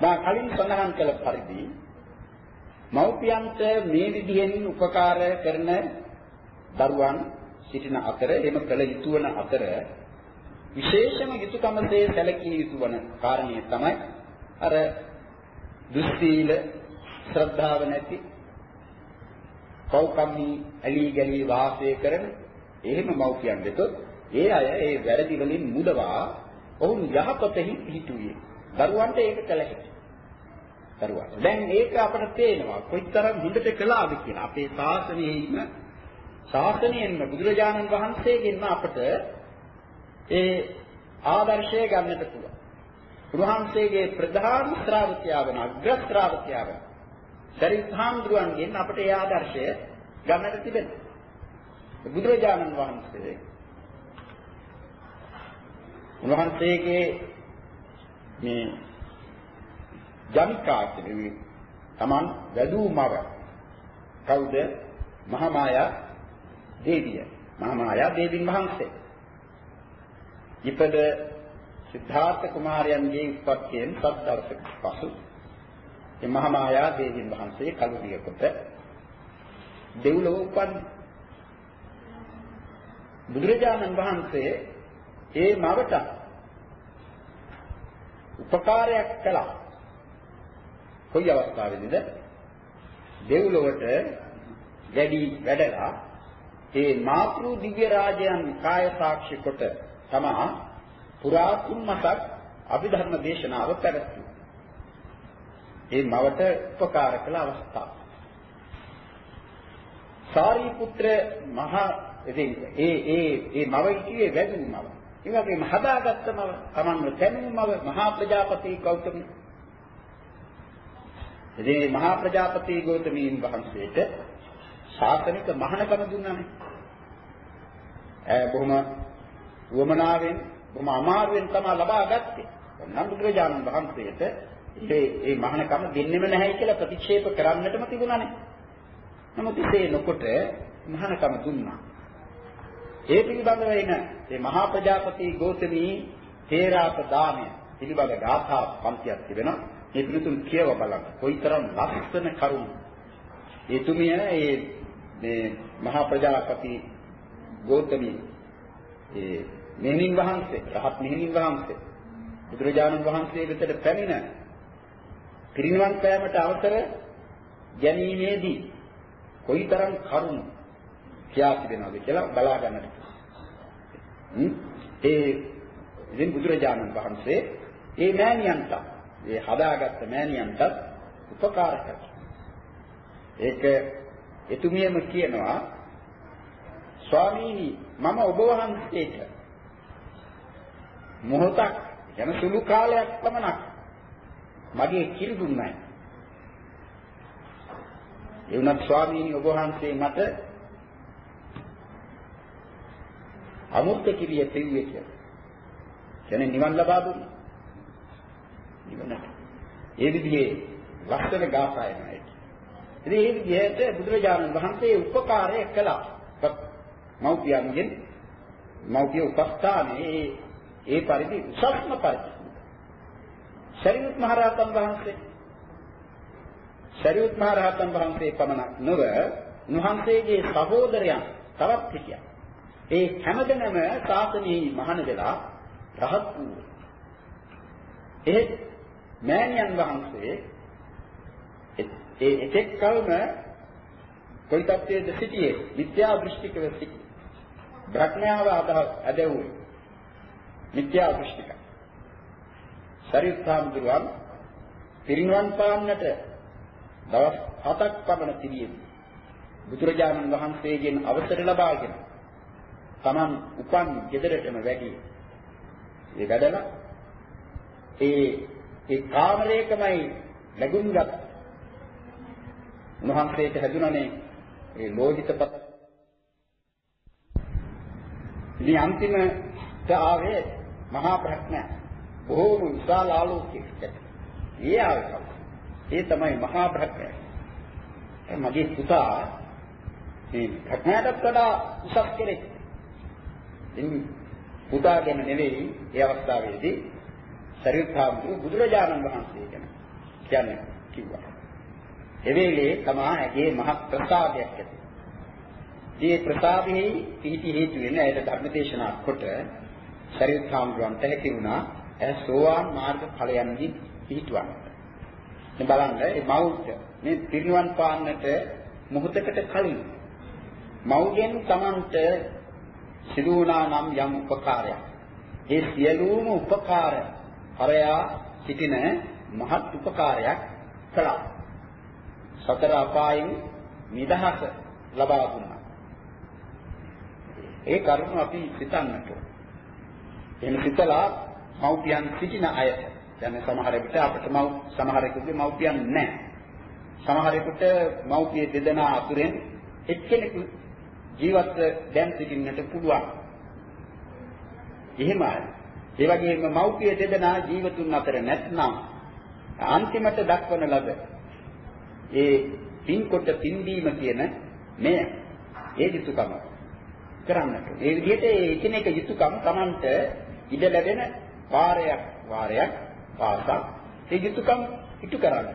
Speaker 1: මා කලින් සඳහන් කළ පරිදි මව්පියන්ට මේ විදිහෙන් උපකාර කරන දරුවන් සිටින අතර එහෙම කළ යුතු වන අතර විශේෂම යුතුයකමසේ සැලකිය යුතු වන කාරණය තමයි අර දුස්සීල ශ්‍රද්ධාව නැති කෞකම්හි ඇලී ගලී වාසය කරන එහෙම මව්පියන් දෙතොත් ඒ අය ඒ වැරදි වලින් මුදවා ඔවුන් යහපතෙහි පිහිටුවේ දරුවන්ට ඒක කළ හැකියි දරුවා. දැන් ඒක අපට පේනවා කොයිතරම් හොඳට කළාද කියලා. අපේ ශාසනයෙහිම ශාසනයෙන්ම බුදුරජාණන් වහන්සේගෙන්ම අපට ඒ ආදර්ශය ගන්නට පුළුවන්. උන්වහන්සේගේ ප්‍රධාන ශ්‍රාවකයා වන අග්‍ර ශ්‍රාවකයා වන සරිත්හාම්දුරන්ගෙන් අපට ඒ ආදර්ශය ගන්නට තිබෙනවා. බුදුරජාණන් වහන්සේ උන්වහන්සේගේ මේ ජනිකා කියන්නේ Taman වැඩූ මව. කවුද? මහාමායා දේවිය. මහාමායා දේවින් වහන්සේ. ඉපද සිද්ධාර්ථ කුමාරයන්ගේ උත්පත්තියෙන් සත් දවසක පසු මේ මහාමායා දේවින් වහන්සේ කලුරිය කොට දෙව්ලොව උපන් බුදුරජාණන් වහන්සේ ඒ මවට උපකාරයක් කළා. කොයි අවස්ථාවේදීද? දෙව්ලොවට වැඩි වැඩලා ඒ මාතෘ දිව්‍ය රාජයන් කාය සාක්ෂි කොට තමා පුරා තුන් මාසක් අභිධර්ම දේශනාව පැවැත්වුවා. ඒ මවට උපකාර කළ අවස්ථාව. සාරිපුත්‍ර මහා ඉතින් ඒ ඒ ඒ මව කියේ වැඩි මව. ඒ වගේම හදාගත්ත මව, තමන්ව තැනූ මව මහා ප්‍රජාපති ගෞතම ඉතින් මේ මහා ප්‍රජාපති ගෞතමීන් වහන්සේට ශාසනික මහානකම දුන්නානේ. ඈ බොහොම වමනාවෙන් බොහොම අමාරුවෙන් තමයි ලබා ගත්තේ. නම් බුදුරජාණන් වහන්සේට ඒ ඒ මහානකම දෙන්නෙම නැහැ කියලා ප්‍රතික්ෂේප කරන්නටම තිබුණානේ. නමුත් ඒ නොකොට මහානකම දුන්නා. ඒ පිළිබඳව එන මේ මහා ප්‍රජාපති ගෞතමී තේරාප දාමය පිළිබඳ ගාථා පන්තියක් තිබෙනවා. මේ පිළිතුරු කියව බලන්න. කොයිතරම් ලස්සන කරුණ. ඒ තුමිය ඒ මේ මහා ප්‍රජාපති ගෞතමී ඒ මෙහෙණින් වහන්සේ රහත් මෙහෙණින් වහන්සේ බුදුරජාණන් වහන්සේ වෙතට පැමිණ පිරිනිවන් පෑමට අවසර ගැනීමේදී කොයිතරම් කරුණ කියා තිබෙනවද කියලා බලා ගන්නට. ඒ ඉතින් බුදුරජාණන් වහන්සේ ඒ මෑණියන්ට ඒ හදාගත්ත මෑණියන්ටත් උපකාර කරනවා. ඒක එතුමියම කියනවා ස්වාමීනි මම ඔබ වහන්සේට මොහොතක් යන සුළු කාලයක් පමණක් මගේ කිරි දුන්නයි. ඒ වුණත් ස්වාමීනි ඔබ වහන්සේ මට අමුත්‍ය කිරිය දෙවිය කියලා. කියන්නේ නිවන් ලබා දුන්නා. නිවනට. ඒ විදිහේ ලස්සන ගාථායනයි. ඉතින් මේ විදිහට බුදුරජාණන් වහන්සේ උපකාරය කළා. මෞපියන්ගෙන් මෞපිය උපස්ථානයේ ඒ පරිදි උසස්ම පරිදි. ශරීරත් මහරහතන් වහන්සේ ශරීරත් මහරහතන් වහන්සේ පමණක් නොව උන්වහන්සේගේ සහෝදරයන් තවත් හිටියා. ඒ හැමදෙනම ශාසනයේ මහාන වෙලා රහත් වූ. එහෙත් මෑණියන් වහන්සේ ඒ එතෙක් කල්ම කොයි තත්ත්වයේද සිටියේ මිත්‍යා දෘෂ්ටිකව සිටි. භ්‍රඥාව අදහස් ඇදෙව්වේ. මිත්‍යා දෘෂ්ටික. සරිත්සාම්දුරන් පිරිනුවන් පාන්නට දවස් 7ක් පමණ තිබියදී බුදුරජාණන් වහන්සේගෙන් අවසර ලබාගෙන තමන් උපන් ගෙදරටම වැඩි. ඒ වැඩලා ඒ ඒ කාමරයකමයි ලැබුණගත් උන්වහන්සේට හැදුණනේ ඒ ලෝහිතපත ඉතින් අන්තිමට ආවේ මහා ප්‍රඥා. බොහෝම විශාල ආලෝකයකට. ඒ ආවේ ඒ තමයි මහා ප්‍රඥා. මගේ පුතා. මේ ප්‍රඥාටත් වඩා උසස් කෙනෙක්. ඉතින් පුතා ගැන නෙවෙයි ඒ අවස්ථාවේදී සරියුත්හාමුදුරු බුදුරජාණන් වහන්සේ ගැන කියන්නේ කිව්වා. එවේලේ තමා ඇගේ මහ ප්‍රසාදයක් ඇති. මේ ප්‍රසාදෙහි පිහිටි හේතු වෙන ඇයට ධර්මදේශනා කොට සරියුත්හාමුදුරන්ට හැකි වුණා ඇය සෝවාන් මාර්ග ඵලයන්හි පිහිටුවන්නට. දැන් බලන්න මේ මෞර්ත මේ පිරිනුවන් පාන්නට මොහොතකට කලින් මෞගෙන් Tamanට සිදු වුණා නම් යම් උපකාරයක්. ඒ සියලුම උපකාර හරයා සිටින මහත් උපකාරයක් කළා. සතර අපායින් නිදහස ලබා දුන්නා. ඒ කරුණ අපි සිතන්නට එහෙම සිතලා මව්පියන් සිටින අය දැන් සමහර විට අපිට මව් සමහරෙකුගේ මව්පියන් නැහැ. සමහරෙකුට මව්පිය දෙදෙනා අතුරෙන් එක්කෙනෙකු ජීවත්ව දැන් සිටින්නට පුළුවන්. එහෙමයි. ඒ වගේම මව්පිය දෙදෙනා ජීවතුන් අතර නැත්නම් අන්තිමට දක්වන ලද ඒ පින්කොට පින්දීම කියන මේ ඒ යුතුයකම කරන්නට. ඒ විදිහට ඒ එකිනෙක යුතුයකම් Tamanට ඉඩ ලැබෙන වාරයක් වාරයක් පාසා ඒ යුතුයකම් ඉටු කරන්න.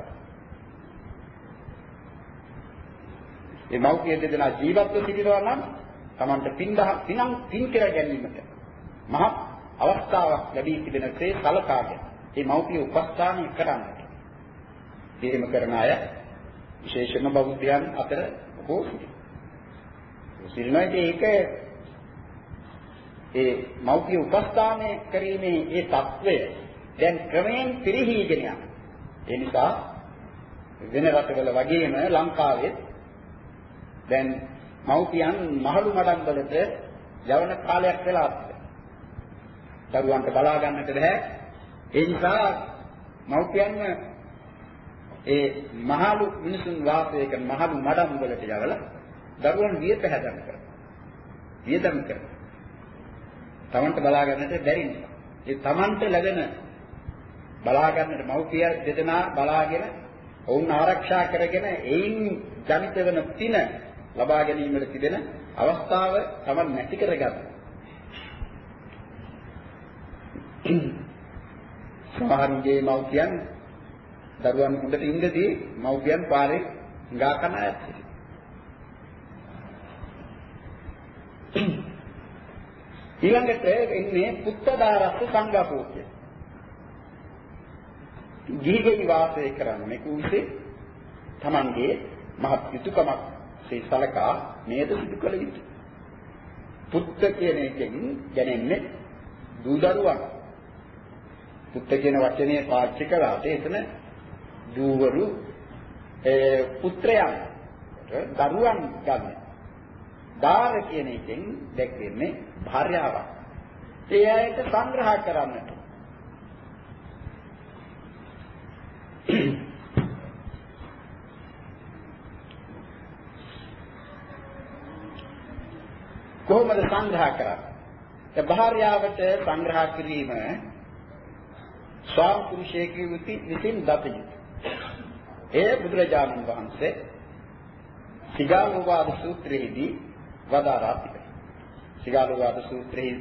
Speaker 1: ඒ මෞඛ්‍ය දෙදෙනා ජීවත්ව සිටිනවා නම් Tamanට පින්දහ පිනම් පින් කර ගැනීමට මහ අවස්ථාවක් ලැබී තිබෙනසේ සලකාගෙන මේ මෞඛ්‍ය උපස්ථානය කරන්නට. එහෙම කරන අය විශේෂයෙන්ම බෞද්ධයන් අතර බොහෝ සිටිනවා. ඒක ඒ මෞඛ්‍ය උපස්ථානය කිරීමේ ඒ తත්වය දැන් ක්‍රමයෙන් පිරිහීගෙන යනවා. ඒ නිසා වෙන රටවල වගේම ලංකාවේ දැන් මව්පියන් මහලු මඩම් වලට යවන කාලයක් වෙලා දරුවන්ට බලා ගන්නට බෑ. ඒ නිසා මව්පියන් ඒ මහලු මිනිසුන් වාසය කරන මහලු මඩම් වලට යවලා දරුවන් වියපැහැදම් කරනවා. වියදම් කරනවා. Tamanට බලා ගන්නට බැරි නිසා. ඒ Tamanට ලැබෙන බලා ගන්නට මව්පිය දෙදෙනා බලාගෙන ඔවුන් ආරක්ෂා කරගෙන එයින් ජනිත වෙන පින ලබා ගැනීමට තිබෙන අවස්ථාව Taman නැති කරගන්න. සමහරුගේ මව්පියන් දරුවන් හොඳට ඉඳදී මව්පියන් පාරේ ගා කන ඇත්. ඊළඟට එන්නේ පුත්තදාරස්ස සංඝපෝක්‍ය. ගිහිගෙයි වාසය කරන්නේ කුසේ Tamanගේ මහත් යුතුයකමක් සේ සලකා නේද සිදු කළ යුතුය. පුත්ත කියන එකෙන් දැනෙන්නේ දූ දරුවන්. පුත්ත කියන වචනේ පාවිච්චි කළාට එතන දූවරු ඒ පුත්‍රයන් දරුවන් ගන්න. දාර කියන එකෙන් දැක්වෙන්නේ භාර්යාවක්. ඒ ඇයට සංග්‍රහ කරන්නට. කොහොමද සංග්‍රහ කරන්නේ? භාර්යාවට සංග්‍රහ කිරීම ස්වාම පුරුෂයෙකු විසින් දත යුතුය. ඒ බුදුරජාණන් වහන්සේ සිගාලෝවාද සූත්‍රයේදී වදාරා තිබෙනවා. සිගාලෝවාද සූත්‍රයේ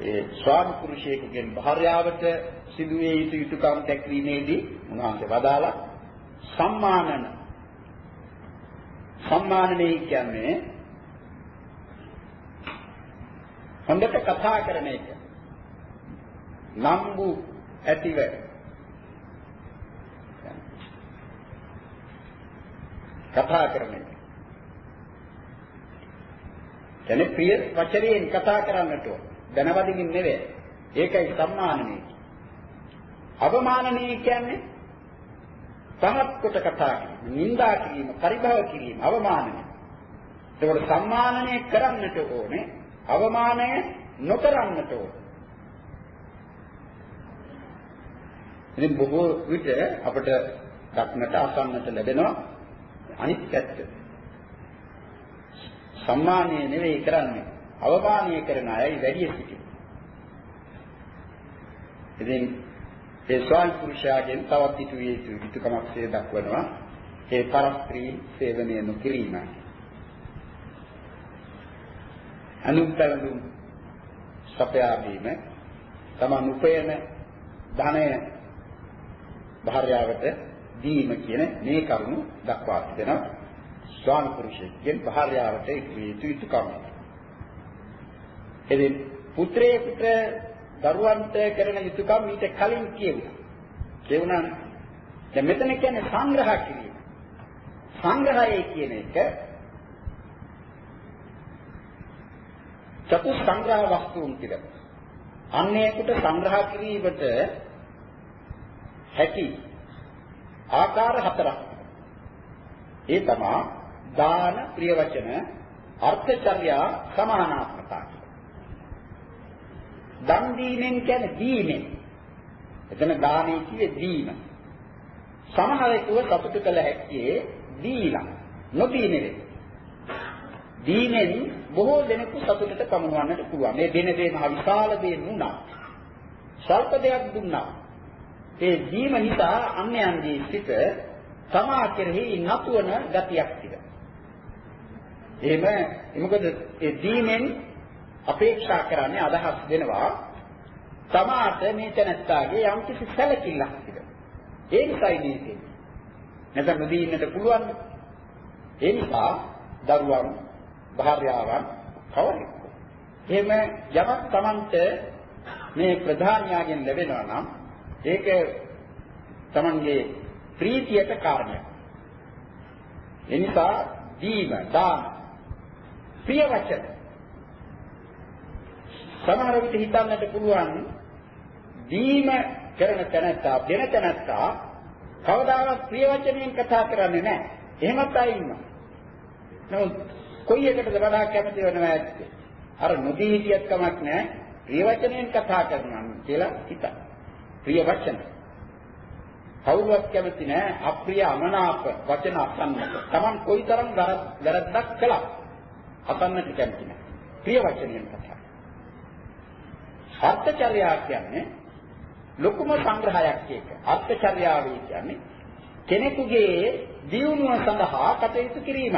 Speaker 1: ඒ ස්වාම පුරුෂයෙකුගෙන් භාර්යාවට සිදුවේ යුතු යුතුයකම් දැක්වීමේදී උන්වහන්සේ වදාලා සම්මානන සම්මානනේ කියන්නේ හොඳට කතා කරන එක. නම්බු ඇතිව කතා කරන එක. එනේ ප්‍රිය වචනයෙන් කතා කරන්නට ඕන. දැනවදින්න නෙවෙයි. ඒකයි සම්මානනීය. අවමානනීය කියන්නේ පහත් කොට කතා කිරීම, නිඳා කිරීම, පරිභව කිරීම, අවමානනය. ඒකට සම්මානනය කරන්නට ඕනේ, අවමානය නොකරන්නට ඕනේ. ඉතින් බොහෝ විට අපිට දක්නට අසන්නට ලැබෙනවා අනිත් පැත්ත. සම්මානය නෙවෙයි කරන්නේ අවමානය කරන අයයි වැඩි සිටින. ඉතින් ඒ ස්වාමි පුරුෂයාගෙන් තවත් ඊට විය යුතු යුතුකමක් සේ දක්වනවා ඒ පරස්ත්‍රී සේවනය නොකිරීම. අනුත්තරුම් සපයා දීම තමන් උපයන ධනය භාර්යාවට දීම කියන මේ කරුණු දක්වා තිබෙනවා ස්වාමි පුරුෂයෙක්ගෙන් භාර්යාවට ඉතිරි යුතුකම. එදින් පුත්‍රයෙකුට දරුවන්ට කරන යුතුකම් ඊට කලින් කියුණා. කියුණා දැන් මෙතන කියන්නේ සංග්‍රහ කිරීම. සංග්‍රහය කියන එක චතු සංග්‍රහ වස්තුන් කියලා. අන්නේකට සංග්‍රහ කිරීමට හැකි ආකාර හතරක්. ඒ තමයි දාන ප්‍රිය වචන අර්ථචර්යා සමානාත්මතා දන් දීමෙන් කියන්නේ දීමෙන්. එතන දානේ කියේ දීම. සමහරෙකුව සතුට කළ හැක්කේ දීලා නොදී නෙවෙයි. දීමෙන් බොහෝ දෙනෙකු සතුටට පමුණවන්නට පුළුවන්. මේ දින දේ මහ විශාල දේ නුණා. ස්වල්ප දෙයක් දුන්නා. ඒ දීම නිසා අන්‍යයන්ගේ සිට තමා කෙරෙහි නතුවන ගතියක් තිබෙනවා. එහෙම මොකද ඒ දීමෙන් අපේක්ෂා කරන්නේ අදහස් දෙනවා තමාට මේ තැනත්තාගේ යම්කිසි සැලකිල්ලක් තිබෙනවා. ඒ නිසායි මේ තියෙන්නේ. නැත්නම් නොදී ඉන්නට පුළුවන්. ඒ නිසා දරුවන්, භාර්යාවන් කවරෙක්. එහෙම යමක් Tamanට මේ ප්‍රධානියාගෙන් ලැබෙනවා නම් ඒක Tamanගේ ප්‍රීතියට කාරණයක්. එනිසා දීම, දාන, ප්‍රිය වචන සමහර විට හිතන්නට පුළුවන් දීම කරන තැනත්තා දෙන තැනත්තා කවදාවත් ප්‍රිය වචනයෙන් කතා කරන්නේ නැහැ. එහෙමත් අය ඉන්නවා. නමුත් කොයි එකටද වඩා කැමති වෙනව ඇත්තේ? අර නොදී හිටියත් කමක් නැහැ. ප්‍රිය වචනයෙන් කතා කරනවා කියලා හිතන්න. ප්‍රිය වචන. කවුරුවත් කැමති නැහැ අප්‍රිය අමනාප වචන අසන්නට. Taman කොයිතරම් වැරද්දක් කළා අසන්නට කැමති නැහැ. ප්‍රිය වචනයෙන් කතා අර්ථචර්යා කියන්නේ ලොකුම සංග්‍රහයක් එක. අර්ථචර්යාවේ කියන්නේ කෙනෙකුගේ දියුණුව සඳහා කටයුතු කිරීම.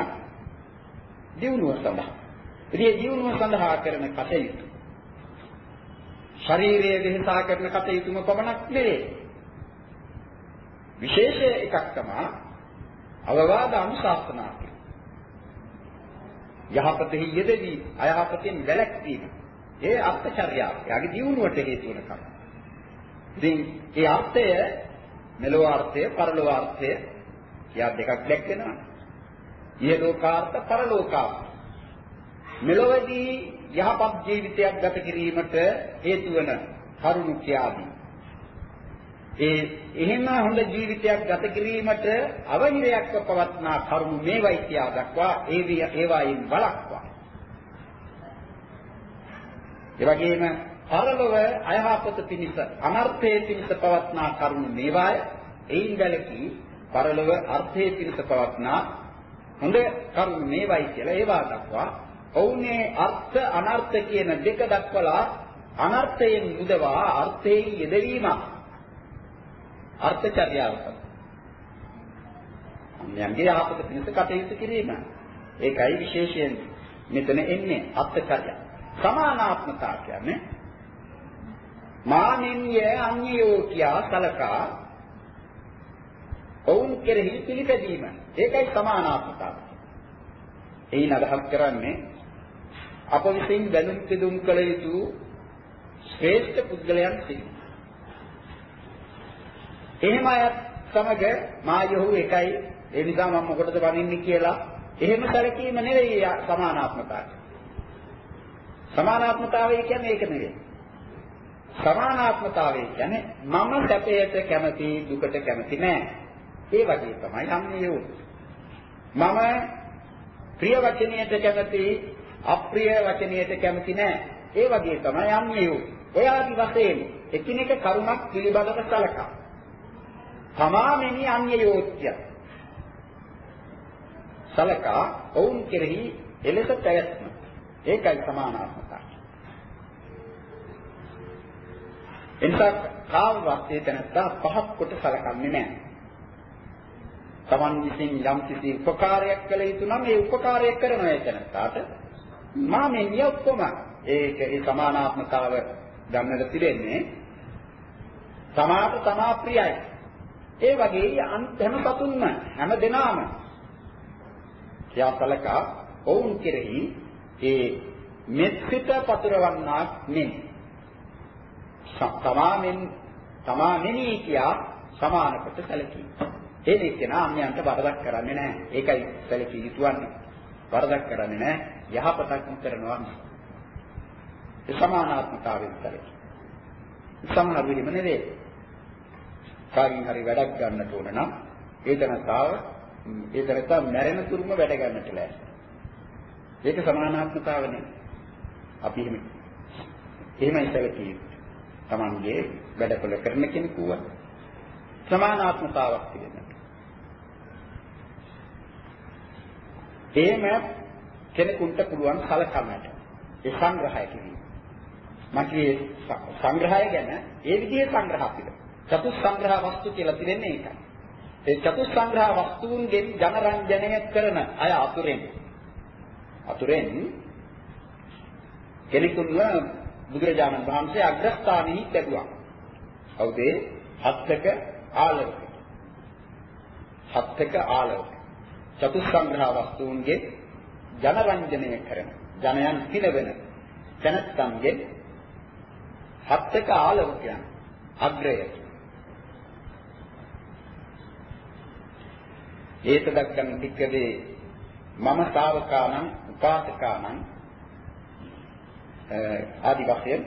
Speaker 1: දියුණුව සඳහා. ඉතින් දියුණුව සඳහා කරන කටයුතු ශරීරයේ වෙහසා කරන කටයුතුම පමණක් නෙවේ. විශේෂ එකක් තමයි අවවාද අනුශාසනා යහපතෙහි යෙදවි අයහපතෙන් වැළැක්වීම. ඒ අර්ථචර්යාව. එයාගේ දියුණුවට හේතු වෙන කම. ඉතින් ඒ අර්ථය මෙලොව අර්ථය, පරලොව අර්ථය කියා දෙකක් දැක්වෙනවා. ඉහලෝකාර්ථ, පරලෝකාර්ථ. මෙලොවදී යහපත් ජීවිතයක් ගත කිරීමට හේතු වන කරුණු කියාදී. ඒ එහෙම හොඳ ජීවිතයක් ගත කිරීමට අවහිරයක්ව පවත්නා කරුණු මේවයි කියා දක්වා ඒ ඒවායින් බලක්වා ඒ වගේම පරලොව අයහපත පිණිස අනර්ථයේ පිණිස පවත්නා කරුණු මේවාය. එයින් වැළකී පරලොව අර්ථයේ පිණිස පවත්නා හොඳ කරුණු මේවයි කියලා ඒවා දක්වා ඔවුනේ අර්ථ අනර්ථ කියන දෙක දක්වලා අනර්ථයෙන් මුදවා අර්ථයෙන් යෙදවීම අර්ථචර්යාව අන්‍යයන්ගේ ආපත පිණිස කටයුතු කිරීම ඒකයි විශේෂයෙන් මෙතන එන්නේ අර්ථචර්යාව සමානාත්මතා කියන්නේ මානින්ය අන්‍යයෝ කියා සලකා ඔවුන් කෙරෙහි පිළිපැදීම. ඒකයි සමානාත්මතාව. එයින් අදහස් කරන්නේ අප විසින් දැනුම් පිදුම් කළ යුතු ශ්‍රේෂ්ඨ පුද්ගලයන් සිටිනවා. එහෙම අයත් සමග මායහු එකයි ඒ නිසා මම මොකටද වදින්නේ කියලා එහෙම සැලකීම නෙවෙයි සමානාත්මතාවය. සමානාත්මතාවය කියන්නේ ඒක නෙවෙයි. සමානාත්මතාවය කියන්නේ මම සැපයට කැමති දුකට කැමති නෑ. ඒ වගේ තමයි යන්නේ මම ප්‍රිය වචනයට කැමති අප්‍රිය වචනයට කැමති නෑ. ඒ වගේ තමයි යන්නේ ඔය ආදි වශයෙන් එකිනෙක කරුණක් පිළිබඳව සලකා. තමාමෙනි අන්‍ය යෝත්‍ය. සලකා ඔවුන් කෙරෙහි එලෙස පැවැත්ම. ඒකයි සමානාත්මතාවය. එනිසා කාමවත් ඒ තැනත්තා පහක් කොට සලකන්නේ නැහැ. Taman විසින් යම් කිසි උපකාරයක් කළ යුතු නම් ඒ උපකාරය කරන ඒ තැනත්තාට මා මෙන්න ඔක්කොම ඒක ඒ සමානාත්මතාව ගන්නට පිළිෙන්නේ තමාට තමා ප්‍රියයි. ඒ වගේ හැම සතුන්ම හැම දෙනාම ක්‍යාසලකා ඔවුන් කෙරෙහි ඒ මෙත්සිත පතුරවන්නාක් නෙමෙයි. තමාමෙන් තමාමෙනි කියා සමාන කොට සැලකී. ඒ දෙකේනා අන්‍යයන්ට වරදක් කරන්නේ නැහැ. ඒකයි සැලකී යුතුවන්නේ. වරදක් කරන්නේ නැහැ. යහපතක් කරනවා. ඒ සමානාත්මතාවයෙන් සැලකී. සමහර වෙලෙම නෙවෙයි. කාරින් හරි වැඩක් ගන්නට ඕන නම් ඒ තනතාව ඒ තනතා මැරෙන තුරුම වැඩ ගන්නට ලෑස්ති. ඒක සමානාත්මතාව නෙවෙයි. අපි එහෙම එහෙමයි සැලකී තමන්ගේ වැඩපොළ කරන කෙනෙකුව සමානාත්මතාවක් තිබෙනවා. එහෙම කෙනෙකුට පුළුවන් සලකන්නට ඒ සංග්‍රහය කිරීම. මගේ සංග්‍රහය ගැන ඒ විදිහේ සංග්‍රහ පිළ. චතුස් සංග්‍රහ වස්තු කියලා තිබෙන්නේ ඒකයි. ඒ චතුස් සංග්‍රහ වස්තුන්ගෙන් ජනරංජනය කරන අය අතුරෙන් අතුරෙන් කෙනෙකුන්ව බුදුරජාණන් වහන්සේ අග්‍රස්ථානෙහි ලැබුවා. කවුද? හත්ක ආලවක. හත්ක ආලවක. චතුස්සංග්‍රහ වස්තුන්ගේ ජනරංජනය කරන ජනයන් පිනවන තනත්තන්ගේ හත්ක ආලවකයන් අග්‍රය. ඒත දක්කන් ටිකදී මම ශාවකානම් උපාසකානම් ආදි වශයෙන්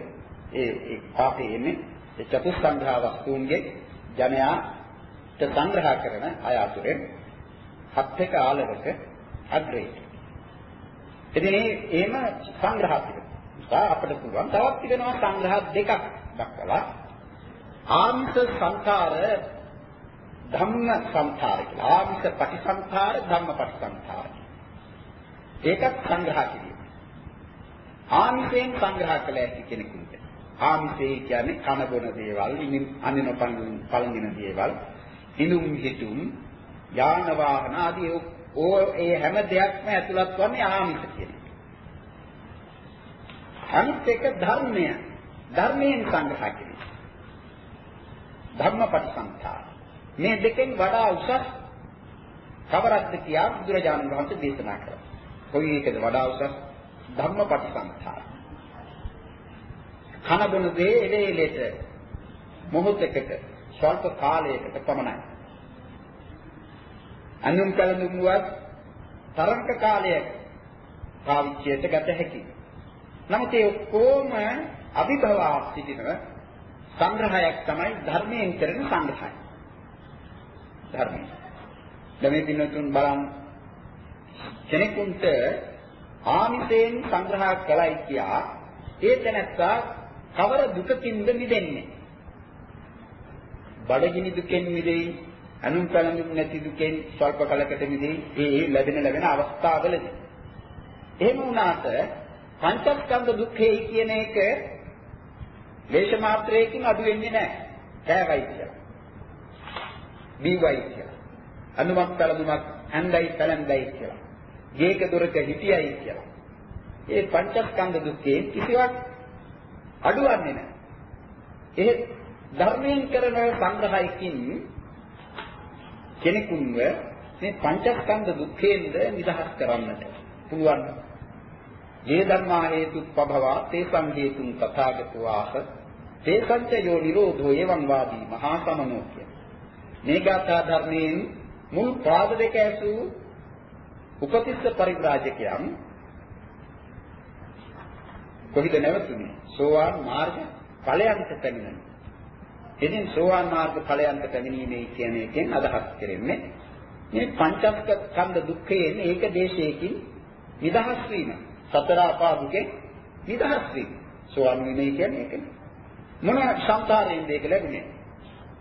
Speaker 1: ඒ ඒ පාපේ එන්නේ ඒ චතුස්සංග්‍රහ වස්තුන්ගේ ජනයාට සංග්‍රහ කරන අය අතුරෙන් හත් එක ආලවක අග්‍රේට. ඉතින් මේ එහෙම සංග්‍රහ තිබෙනවා. අපිට පුළුවන් තවත් තිබෙනවා සංග්‍රහ දෙකක් දක්වලා ආමිෂ සංඛාර ධම්ම සංඛාර කියලා. ආමිෂ පටිසංඛාර ධම්ම පටිසංඛාර. ඒකත් සංග්‍රහ කිරීම. ආමිෂයෙන් සංග්‍රහ කළ හැකි කෙනෙකුට. ආමිෂය කියන්නේ කන බොන දේවල්, අනින පළඳින දේවල්, හිනුම් හිතුම්, යාන වාහන ආදී ඕ ඒ හැම දෙයක්ම ඇතුළත් වන්නේ ආමිෂ කියන එක. අනිත් එක ධර්මය. ධර්මයෙන් සංග්‍රහ කිරීම. ධම්මපටිසංඛාර. මේ දෙකෙන් වඩා උසස් කවරක්ද කියා බුදුරජාණන් වහන්සේ දේශනා කළා. කොයි එකද වඩා උසස් ධම්මපටිසංඛාර. කන බොන දේ එලෙලෙට මොහොතකට ස්වල්ප කාලයකට පමණයි. අනුම් කලඳුමුවත් තරංක කාලයක පාවිච්චියට ගත හැකියි. නමුත් ඒ ඔක්කොම අභිභවා සිටින සංග්‍රහයක් තමයි ධර්මයෙන් කරන සංග්‍රහය. ධර්මය. දැන් මේ දිනතුන් බලන්න කෙනෙකුට ආමිතයෙන් සංග්‍රහ කළයි කියා ඒ තැනත්තා කවර දුකකින්ද මිදෙන්නේ? බඩගිනි දුකෙන් මිදෙයි, අනුන් කලඳුම් නැති දුකෙන් ස්වල්ප කලකට මිදෙයි. ඒ ලැබෙන ලැබෙන අවස්ථාවලදී. එහෙම වුණාට පංචස්කන්ධ දුක්ඛේ කියන එක ලේෂ මාත්‍රයකින් අඩු වෙන්නේ නැහැ. කෑවයි කියලා. බීවයි කියලා. අනුමත් කලඳුමක් ඇඳයි පැලඳයි කියලා. ගේක දොරක හිටියයි කියලා. ඒ පංචස්කන්ධ දුක්ඛේ කිසිවක් අඩුවන්නේ නැහැ. ඒ ධර්මයෙන් කරන සංග්‍රහයකින් කෙනෙකුන්ව මේ පංචස්කන්ධ දුක්ඛයෙන්ද නිදහස් කරන්නට පුළුවන්. මේ ධර්මා හේතුප්පභවා තේසං හේතුන් තථාගතෝ ආහ තේසංච යෝ නිරෝධෝ එවං වාදී මහා සමනෝ කිය. මේ ගාථා ධර්මයෙන් මුල් පාද දෙක ඇසූ උපතිස්ස පරිබ්‍රාජකයන් කොහිද නැවතුනේ? සෝවාන් මාර්ග ඵලයන්ට පැමිණෙන. ඉතින් සෝවාන් මාර්ග ඵලයන්ට පැමිණීමේ කියන එකෙන් අදහස් කරන්නේ මේ පංචස්කන්ධ දුක්ඛයෙන් ඒක දේශයකින් නිදහස් වීම. සතර අපාදුකේ නිදහස් වීම. සෝවාන් වීමේ කියන්නේ ඒක. මොන සංසාරයෙන් මේක ලැබුණේ?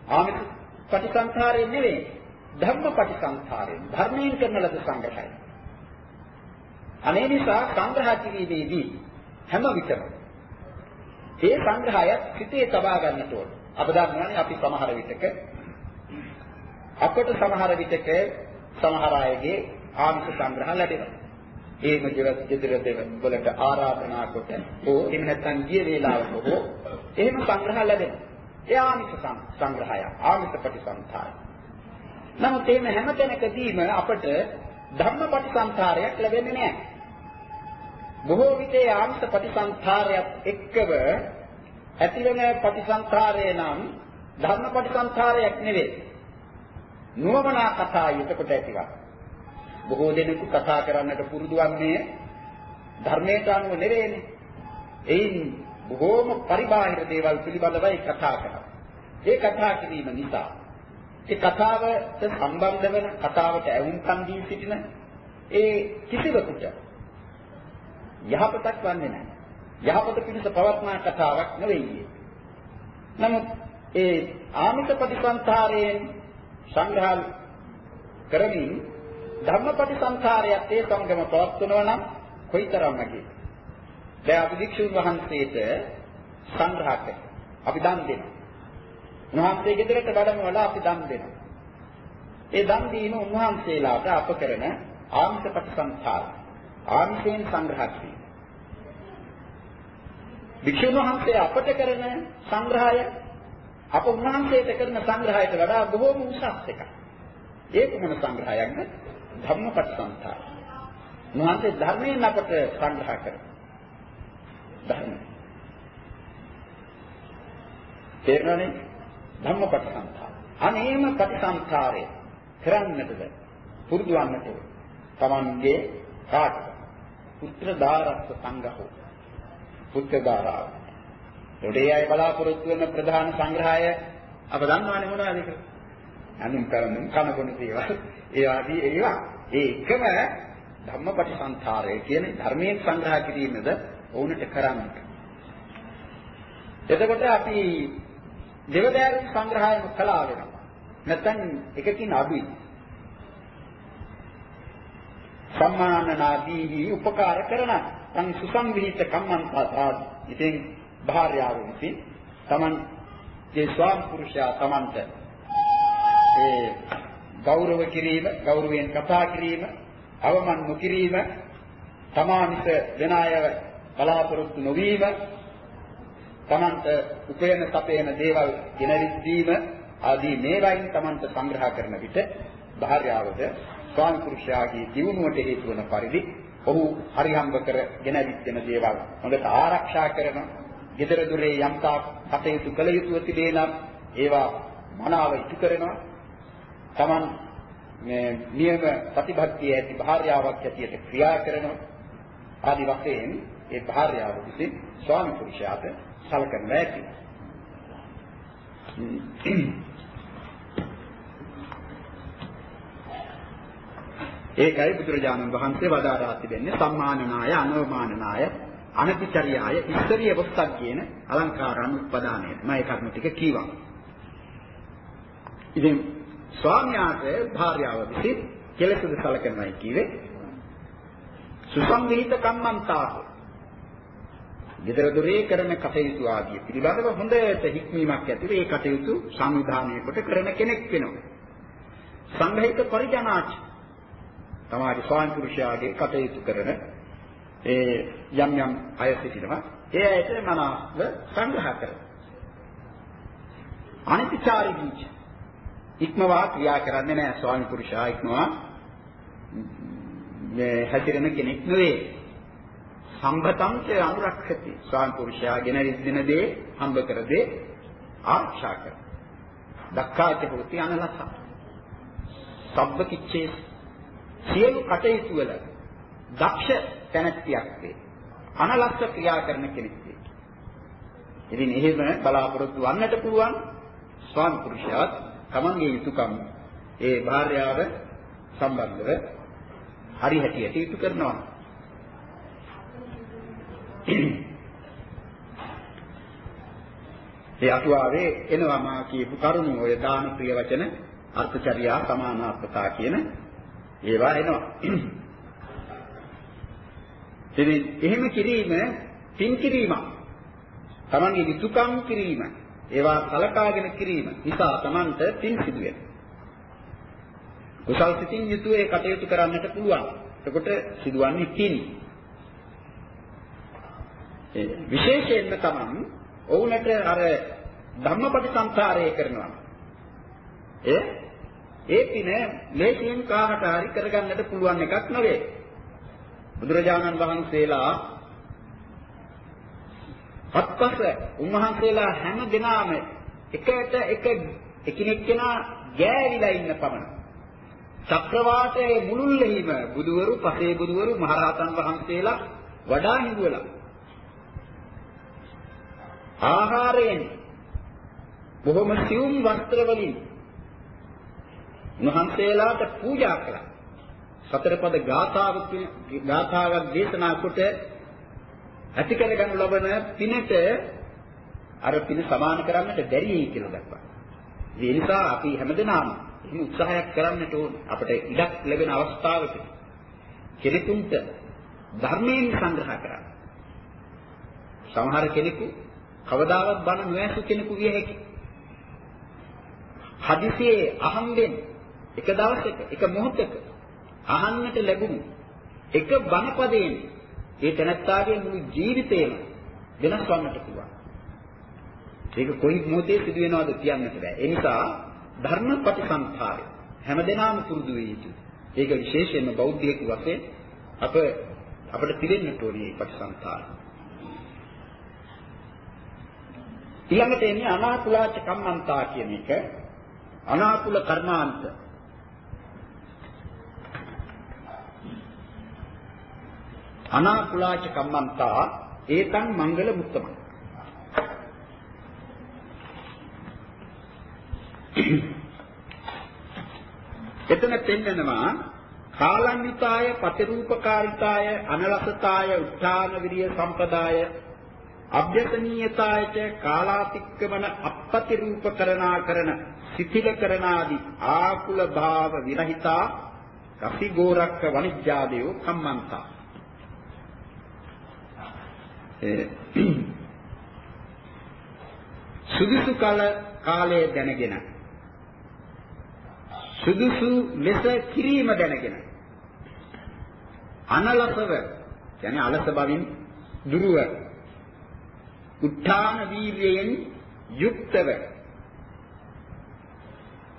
Speaker 1: ආමිත පටිසංඛාරයෙන් නෙවෙයි. ධර්ම පටිසංඛාරයෙන්. ධර්මයෙන් කරන ලද සංග්‍රහය. අනේ නිසා සංග්‍රහ කිරීමේදී හැම විටම ඒ සංග්‍රහයත් සිතේ තබා ගන්නට ඕන. අප දන්නවනේ අපි සමහර විටක අපට සමහර විටක සමහර අයගේ ආමිෂ සංග්‍රහ ලැබෙනවා. ඒම ජීවිත දෙදර වලට ආරාධනා කොට හෝ එහෙම නැත්නම් ගිය වේලාවක හෝ එහෙම සංග්‍රහ ලැබෙනවා. ඒ ආමිෂ සංග්‍රහය ආමිෂ ප්‍රතිසංතාරය. නමුත් එහෙම හැම තැනකදීම අපට ධම්මපටිසංතාරයක් ලැබෙන්නේ නැහැ. බොහෝ විට ආංශ ප්‍රතිසංඛාරයත් එක්කව ඇතිවෙන ප්‍රතිසංඛාරය නම් ධර්ම ප්‍රතිසංඛාරයක් නෙවෙයි. නුවමනා කතා යුතකොට ඇතිවක්. බොහෝ දෙනෙකු කතා කරන්නට පුරුදු වන්නේ ධර්මයට අනුව නෙවෙයිනේ. එයින් බොහෝම පරිබාහිර දේවල් පිළිබඳවයි කතා කරන්නේ. ඒ කතා කිරීම නිසා ඒ කතාවට සම්බන්ධ වෙන කතාවට ඇවුම්කන් දී සිටින ඒ කිසිවෙකුට යහපතක් වන්නේ නැහැ. යහපත පිණිස පවත්නා කතාවක් නෙවෙයි. නමුත් ඒ ආමිත ප්‍රතිසංඛාරයෙන් සංග්‍රහ කරමින් ධම්මපටිසංඛාරයත් ඒ සමගම පවත්වනවා නම් කොයිතරම්ද කියේ. දැන් අපි වික්ෂුන් වහන්සේට සංග්‍රහ කරනවා. අපි දන් දෙනවා. උන්වහන්සේ ගෙදරට වැඩමවලා අපි දන් දෙනවා. ඒ දන් දීම උන්වහන්සේලාට අප කරන ආමිත ප්‍රතිසංඛාරය. ආංශයෙන් සංග්‍රහ කිරීම. වික්ෂුන් වහන්සේ අපට කරන සංග්‍රහය අප උන්වහන්සේට කරන සංග්‍රහයට වඩා බොහෝම උසස් එකක්. ඒක මොන සංග්‍රහයක්ද? ධම්මපටිසංඛාර. උන්වහන්සේ ධර්මයෙන් අපට සංග්‍රහ කරනවා. ධර්ම. තේරෙනවනේ? ධම්මපටිසංඛාර. අනේම පටිසංඛාරය කරන්නටද පුරුදු වන්නට තමන්ගේ කාටද? පුත්‍ර දාරස්ස සංඝහෝ. පුත්‍ර දාරාව. ඒකේ අය බලාපොරොත්තු වෙන ප්‍රධාන සංග්‍රහය අප දන්නවනේ මොනවද ඒක? අනුන් කරන්නේ කනකොන දේවල්. ඒ ආදී ඒවා. ඒ එකම ධම්මපටිසංඛාරය කියන්නේ ධර්මයෙන් සංග්‍රහ කිරීමද ඕනට කරන්නේ. එතකොට අපි දෙවදාරු සංග්‍රහයම කළා වෙනවා. නැත්නම් එකකින් අඩුයි. සම්මානනාදීහි උපකාර කරන තන් සුසංවිහිත කම්මන්තා ඉතින් භාර්යාව විසින් තමන් ඒ ස්වාම පුරුෂයා තමන්ට ඒ ගෞරව කිරීම ගෞරවයෙන් කතා කිරීම අවමන් නොකිරීම තමානිස වෙන අය බලාපොරොත්තු නොවීම තමන්ට උපයන සපයන දේවල් ගෙනවිත් දීම ආදී මේවායින් තමන්ට සංග්‍රහ කරන විට භාර්යාවද ස්වාමි පුරුෂයාගේ දියුණුවට හේතු වන පරිදි ඔහු හරිහම්බ කරගෙන ඇවිත් වෙන දේවල් හොඳට ආරක්ෂා කරන, gedara dure යම්තා කටයුතු කළ යුතුව තිබේ නම් ඒවා මනාව ඉටු කරනවා. Taman මේ නියම ප්‍රතිභක්තිය ඇති භාර්යාවක් ඇටියට ක්‍රියා කරනවා. ආදි වශයෙන් ඒ භාර්යාව විසින් ස්වාමි පුරුෂයාට සලකන ඇති. ඒකයි බුදුරජාණන් වහන්සේ වදාරා තිබෙන්නේ සම්මානනාය අනවමානනාය අනතිචර්යාය ඉස්තරිය වස්තක් කියන අලංකාරාන් උපදානය. මම ඒ කර්ම ටික කීවා. ඉතින් ස්වාමියාට භාර්යාව විසින් කෙලෙසුද සලකනවායි කියේ සුසංවිහිත කම්මන්තාහ. ගෙදර දොරේ කරන කටයුතු ආදී පිළිබඳව හොඳට හික්මීමක් ඇතිව ඒ කටයුතු සංවිධානය කොට කරන කෙනෙක් වෙනවා. සංඝහිත පරිජනාච තමාගේ ස්වාමි පුරුෂයාගේ කටයුතු කරන ඒ යම් යම් අය සිටිනවා. ඒ අයට මනාව සංග්‍රහ කරනවා. අනිත්‍යචාරී බීජ ඉක්මවා ක්‍රියා කරන්නේ නැහැ ස්වාමි පුරුෂයා ඉක්මවා මේ හැදිරෙන කෙනෙක් නෙවෙයි. සම්බතං ච අනුරක්ෂති ස්වාමි පුරුෂයා ගෙන රිද්දින දේ හම්බ කර දේ ආරක්ෂා කරනවා. දක්ඛාච හොති අනලස. සබ්බ කිච්චේ සියලු කටයුතු වල දක්ෂ තැනැත්තියක් වේ. අනලස්ස ක්‍රියා කරන කෙනෙක් වේ. ඉතින් එහෙම බලාපොරොත්තු වන්නට පුළුවන් ස්වාමි පුරුෂයාත් තමන්ගේ යුතුයකම් ඒ භාර්යාව සම්බන්ධව හරි හැටියට යුතු කරනවා. ඒ අටුවාවේ එනවා මා කියපු කරුණු ඔය දාන ප්‍රිය වචන අර්ථචර්යා සමානාත්මතා කියන ඒවා එනවා. ඉතින් එහෙම කිරීම පින් කිරීමක්. තමන්ගේ යුතුයකම් කිරීම. ඒවා සලකාගෙන කිරීම නිසා තමන්ට පින් සිදු වෙනවා. කුසල් සිතින් යුතුව ඒ කටයුතු කරන්නට පුළුවන්. එතකොට සිදුවන්නේ පින්. විශේෂයෙන්ම තමන් ඔවුන්ට අර ධම්මපටිසංසාරය කරනවා. ඒ ඒ පින ලේසියෙන් කාමට හරි කරගන්නට පුළුවන් එකක් නෙවෙයි. බුදුරජාණන් වහන්සේලා අත්පස උන්වහන්සේලා හැම දිනාම එකට එක එකිනෙක කෙනා ගෑවිලා ඉන්න පමණ. චක්‍රවාටයේ මුළුල්ලෙහිම බුදුවරු, පසේ බුදුවරු, මහරහතන් වහන්සේලා වඩා හිඳුවලා ආහාරයෙන් බොහොම සියුම් වස්ත්‍ර වලින් උන්වහන්සේලාට පූජා කළා. සතර පද ගාථාවක් ගාථාවක් දේශනා කොට ඇති කරගනු ලබන පිනට අර පින සමාන කරන්නට බැරි කියලා දක්වනවා. ඒ නිසා අපි හැමදෙනාම මේ උත්සාහයක් කරන්නට ඕන. අපිට ඉඩක් ලැබෙන අවස්ථාවක කෙනෙකුට ධර්මයෙන් සංග්‍රහ කරන්න. සමහර කෙනෙකු කවදාවත් බණ නොඇසු කෙනෙකු විය හැකියි. හදිසියේ අහම්බෙන් එක දවසක එක මොහොතක අහන්නට ලැබුණු එක බණපදයෙන් ඒ තනත්තාගේ මුළු ජීවිතේම වෙනස් වන්නට පුළුවන්. ඒක කොයි මොහොතේ සිදු වෙනවද කියන්නට බෑ. ඒ නිසා ධර්ම ප්‍රතිසංඛාරය හැමදෙනාම පුරුදු වෙ යුතුයි. ඒක විශේෂයෙන්ම බෞද්ධයෙකු වශයෙන් අප අපිට පිළිෙන්නට ඕනේ මේ ප්‍රතිසංඛාරය. ඊළඟට එන්නේ අනාකුලාච කම්මන්තා කියන එක. අනාකුල කර්මාන්ත. අනාකුලාච කම්මන්තා ඒතං මංගල මුත්තම. එතන පෙන්නනවා කාලන්විතාය පතිරූපකාරිතාය අනලසතාය උත්ථාන විරිය සම්පදාය අභ්‍යසනීයතායච කාලාතික්කමන අපපතිරූපකරණා කරන සිතිල කරනාදී ආකුල භාව විරහිතා කසිගෝරක්ක වනිජ්ජාදේව කම්මන්තා. සුදුසු කල කාලය දැනගෙන සුදුසු ලෙස කිරීම දැනගෙන අනලසව කියන්නේ අලස බවින් දුරුව උත්ථාන වීර්යයෙන් යුක්තව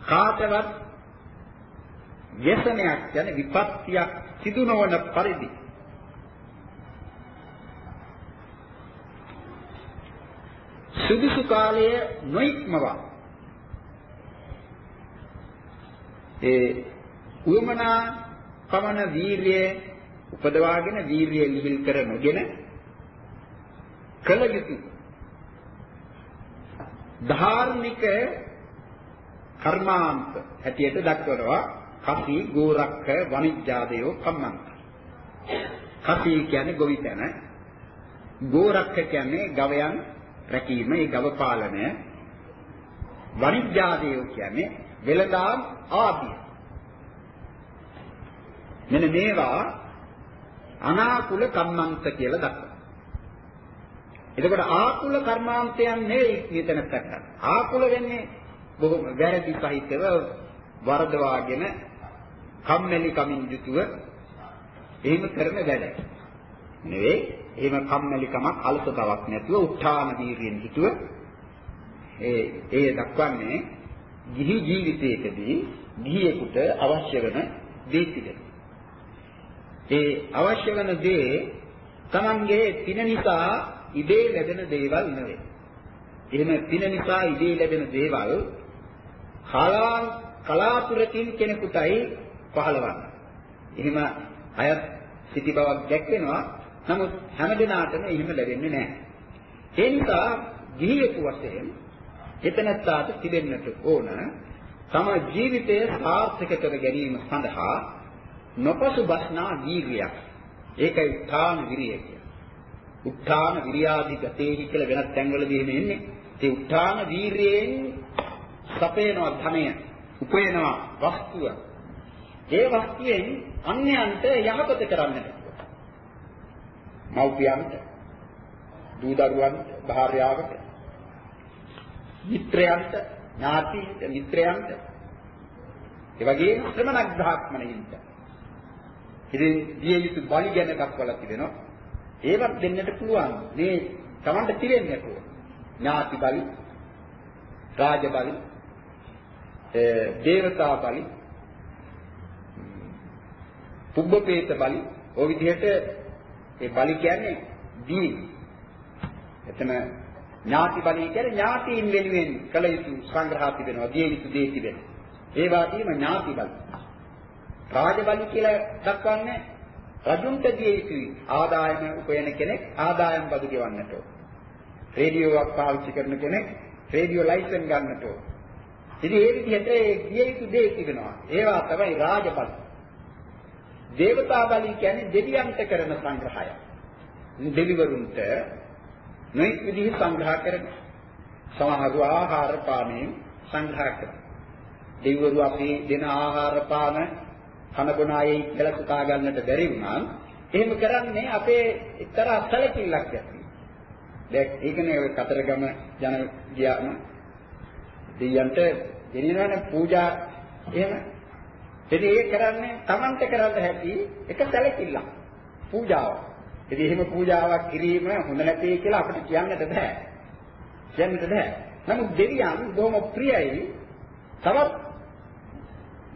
Speaker 1: කාටවත් යසනයක් යන විපත්තියක් සිදු නොවන පරිදි සුදුසු කාලය නොඉක්මවා ඒ උවමනා පමණ වීරිය උපදවාගෙන වීරිය ලිහිල් කර නොගෙන කල යුතුය. ධාර්මික කර්මාන්ත හැටියට දක්වනවා. කපි ගෝරක්ක වනිජ්ජාදයෝ කම්මන්ත. කපි කියන්නේ ගොවිතැන ගෝරක්ක කියන්නේ ගවයන් රැකීම ඒ ගව පාලනය. වනිජ්ජාදයෝ කියන්නේ වෙළඳාම් ආදිය. මෙන්න මේවා අනාකුල කම්මන්ත කියලා දක්වනවා. එතකොට ආකුල කර්මාන්තයන් නෙවෙයි මෙතන පැත්තක්. ආකුල වෙන්නේ බොහොම වැරදි සහිතව වරදවාගෙන කම්මැලි කමින් යුතුව එහෙම කරන වැඩ. නෙවෙයි එහෙම කම්මැලි කමක් අලසතාවක් නැතුව උත්හාන දීර්යෙන් යුතුව ඒ ඒ දක්වන්නේ ගිහි ජීවිතයකදී ගිහියෙකුට අවශ්‍ය වෙන දේ පිළිද. ඒ අවශ්‍ය වෙන දේ තමන්ගේ පින නිසා ඉබේ ලැබෙන දේවල් නෙවෙයි. එහෙම පින නිසා ඉබේ ලැබෙන දේවල් කලා කලාතුරකින් කෙනෙකුටයි පහළවන්නේ. එහෙම අයත් සිටි බවක් දැක්වෙනවා. නමුත් හැම දිනාටම එහෙම ලැබෙන්නේ නැහැ. ඒ නිසා ගිහියෙකු වශයෙන් එතනත්තාට තිබෙන්නට ඕන තම ජීවිතය සාර්ථක කර ගැනීම සඳහා නොපසු බස්නා වීර්යයක්. ඒකයි උත්ථාන විරිය කියන්නේ. උත්ථාන විරියාදි ගතේහි කියලා වෙනත් තැන්වලදී එහෙම එන්නේ. ඒ උත්ථාන වීර්යයෙන් සපේනවා ධනය, උපයනවා වස්තුව. ඒ වස්තුවෙන් අන්‍යයන්ට යහපත කරන්නට. මව්පියන්ට, දූ දරුවන්ට, භාර්යාවට, මිත්‍රයන්ට, ඥාතින්ට, මිත්‍රයන්ට, ඒ වගේම ශ්‍රමණ ග්‍රහක්මනින්ට. ඉතින් දිය යුතු බලි ගැන දක්වලා තිබෙනවා. ඒවත් දෙන්නට පුළුවන්. මේ Tamanට පිරෙන්නට ඕන. ඥාති බලි, රාජ බලි, දේවතා බලි, පුබ්බපේත බලි, ඔය විදිහට ඒ බලි කියන්නේ දී. එතන ඥාති බලය කියන්නේ ඥාතීන් වෙනුවෙන් කළ යුතු සංග්‍රහ තිබෙනවා, දිය යුතු දේ තිබෙනවා. ඒ වගේම ඥාති බලය. රාජ බලය කියලා දක්වන්නේ රජුන්ට දිය යුතුයි ආදායම උපයන කෙනෙක් ආදායම් බදු ගෙවන්නට ඕන. රේඩියෝවක් පාවිච්චි කරන කෙනෙක් රේඩියෝ ලයිසන් ගන්නට ඕන. ඉතින් ඒ විදිහට ඒ දිය යුතු දේ තිබෙනවා. ඒවා තමයි රාජ බල. දේවතා බලය කියන්නේ දෙවියන්ට කරන සංග්‍රහය. දෙවිවරුන්ට නොඑක් විදිහ සංග්‍රහ කරන සමහර ආහාර පානයෙන් සංග්‍රහ කරන. දෙවිවරු අපි දෙන ආහාර පාන කන බොන අයයි කියලා සුකා ගන්නට බැරි වුණා. එහෙම කරන්නේ අපේ එක්තරා සැලකිල්ලක් ඇති. දැන් ඒකනේ ඔය කතරගම යන ගියාම දෙයයන්ට ගෙනියනවනේ පූජා එහෙම. ඉතින් ඒක කරන්නේ Tamante කරන්න හැටි එක සැලකිල්ලක්. පූජාව. ඉතින් එහෙම පූජාවක් කිරීම හොඳ නැtei කියලා අපිට කියන්නට බෑ. කියන්නට බෑ. නමුත් දෙවියන් බොහොම ප්‍රියයි තවත්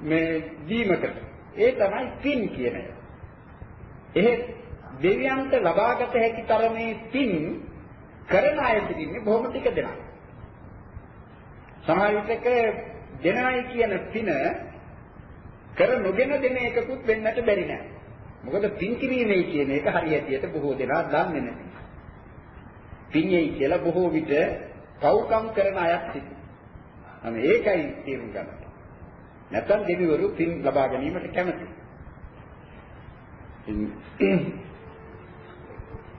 Speaker 1: මේ දීමකට. ඒ තමයි පින් කියන එක. එහෙත් දෙවියන්ට ලබාගත හැකි තරමේ පින් කරන අය ඉන්නේ බොහොම ටික දෙනා. සමහර විටක දෙනයි කියන පින කර නොගෙන දෙන එකකුත් වෙන්නට බැරි නෑ. මොකද පින් කිරීමේ කියන එක හරියටියට බොහෝ දෙනා දන්නේ නැහැ. පින්යයි කියලා බොහෝ විට පව්කම් කරන අයත් සිටිනවා. ඒකයි තේරුම් ගන්න. නැත්නම් දෙවිවරු පින් ලබා ගැනීමට කැමති.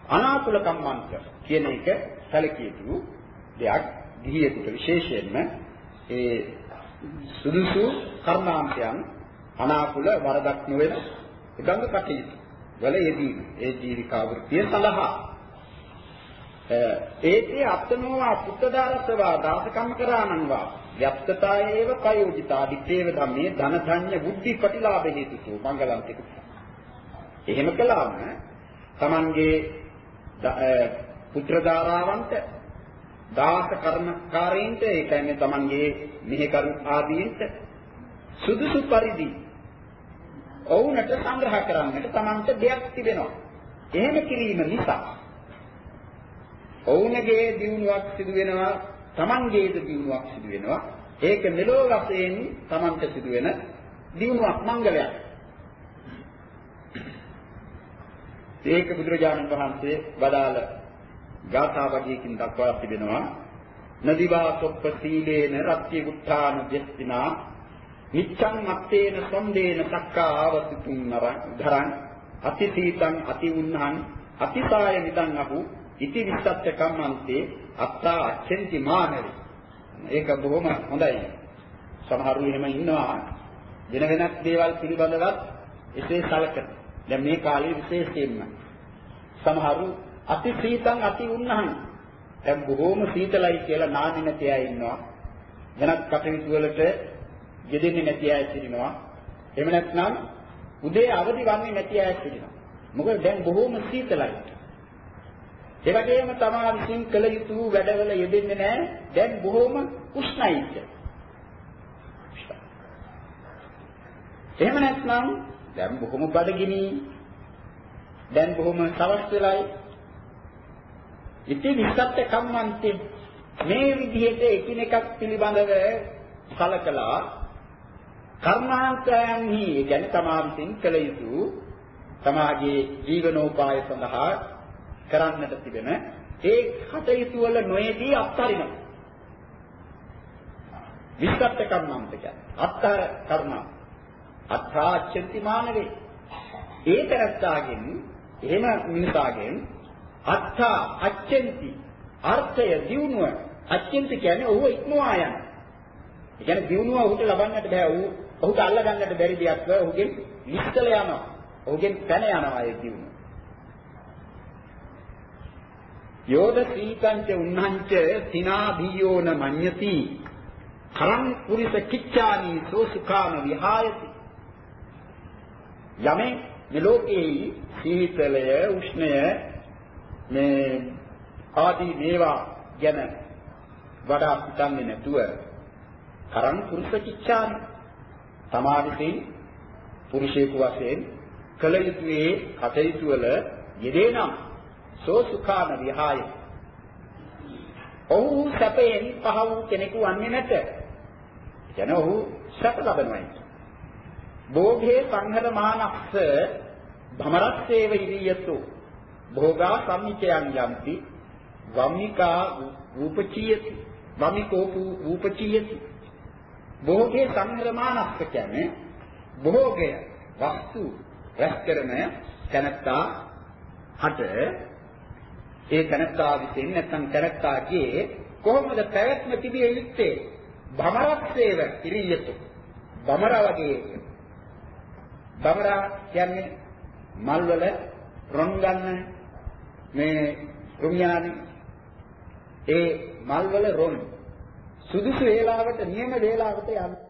Speaker 1: අනාතුල කම්මන්ත කියන එක සැලකිය යුතු දෙයක් ගිහියෙකුට විශේෂයෙන්ම ඒ සුදුසු කර්මාන්තයන් අනාකුල වරදක් නොවන ඒබඳු කටයුතු වල යෙදීම ඒ ජීවිකා වෘත්තිය සඳහා ඒතේ අත්නෝවා පුත්තදාරසවා දාසකම් කරානන්වා යත්තතායේව ප්‍රයෝජිතා දිත්තේව ධම්මේ ධන ධඤ්ඤ බුද්ධි ප්‍රතිලාභ හේතුතු මංගලන්තික එහෙම කළාම Tamange පුත්‍ර ධාරාවන්ට දාස කර්මකාරයින්ට ඒ කියන්නේ Tamange මෙහෙකරු ආදීන්ට සුදුසු පරිදි ඔවුන්ට සංග්‍රහ කරන්නට Tamanට දෙයක් තිබෙනවා. එහෙම කිරීම නිසා ඔවුන්ගේ දියුණුවක් සිදු වෙනවා Tamanගේද දියුණුවක් සිදු වෙනවා. ඒක මෙලෝ වශයෙන් Tamanට සිදු වෙන දියුණුවක් මංගලයක්. ඒක බුදුරජාණන් වහන්සේ වදාළ ගාථා වගේකින් දක්වා තිබෙනවා නදිවා සොප්ප සීලේන රත්ති උත්ථාන දෙස්තිනා නිච්ඡං මත්තේන සම්දේන සක්කා ආවතිතුන් නරං ධරං අතිසීතං අති උන්නහං අතිසාය නිදං අහු ඉති විස්සත්ත කම්මන්තේ අත්තා අච්චෙන්ති මානරි. ඒක බොහොම හොඳයි. සමහරු එහෙම ඉන්නවා. වෙන වෙනත් දේවල් පිළිබඳවත් එසේ සැලකන. දැන් මේ කාලේ විශේෂයෙන්ම සමහරු අති සීතං අති උන්නහං. දැන් බොහොම සීතලයි කියලා නාන්නේ නැති අය ඉන්නවා. වෙනත් කටයුතු වලට යෙදෙන්නේ නැති අය සිටිනවා. එහෙම නැත්නම් උදේ අවදි වන්නේ නැති අය සිටිනවා. මොකද දැන් බොහොම සීතලයි. ඒ වගේම තමා විසින් කළ යුතු වැඩවල යෙදෙන්නේ නැහැ. දැන් බොහොම උෂ්ණයි එහෙම නැත්නම් දැන් බොහොම බඩගිනි. දැන් බොහොම සවස් වෙලයි. ඉතින් විස්සත් කම්මන්ති මේ විදිහට එකිනෙකක් පිළිබඳව සලකලා කර්මාන්තයන්හි ගැන තමා විසින් කළ යුතු තමාගේ ජීවනෝපාය සඳහා කරන්නට තිබෙන ඒ කටයුතු වල නොයේදී අත්හරිනවා. විස්සත් කර්මන්ත කියන්නේ අත්හර කර්ම. අත්‍රාච්ඡන්ති මානවේ. ඒ තරත්තාගෙන් එහෙම මිනිසාගෙන් අත්තා අච්ඡන්ති අර්ථය දියුණුව අච්ඡන්ති කියන්නේ ඔහු ඉක්මවා යන. ඒ කියන්නේ දියුණුව ඔහුට ලබන්නට බෑ. ඔහු ඔහුට අල්ල ගන්නට බැරි දෙයක් ව ඔහුගෙන් නිස්සල යනවා. ඔහුගෙන් පැන යනවා ඒ දියුණුව. යෝද සීකංච උන්නංච තිනා භීයෝන මඤ්ඤති. කරං පුරිස කිච්ඡානි සෝසුකාම විහායති. යමෙන් මේ ලෝකේ සීතලය උෂ්ණය මේ ආදී මේවා ගැන වඩා හිතන්නේ නැතුව කරං පුරුෂ කිච්ඡානි. තමා විසින් පුරුෂයෙකු වශයෙන් කල යුතුයේ කටයුතු වල යෙදෙනම් සෝ සුඛාන විහාය ඔහු සැපයෙන් පහ වූ කෙනෙකු වන්නේ නැත. කියන ඔහු සැප ලබනවායි භෝගේ සංහර මානස්ස භමරස්සේව ඉරියතු භෝගා සම්මිචයන් යම්ති. වම්මිකා රූපචියති. වමිකෝ රූපචියති. භෝගේ සංහ්‍රමානස්ස කියන්නේ භෝගය වස්තු රැස් කරන තැනත්තා හට ඒ තැනත්තා විසින් නැත්නම් තැනත්තාගේ කොහොමද පැවැත්ම තිබිය යුත්තේ? භමරක්සේව ඉරියතු. භමර වගේ භමර කියන්නේ මල් වල රොන් ගන්න මේ රුමියානි. ඒ මල් වල රොන්. සුදුසු වේලාවට නියම වේලාවට යන්න.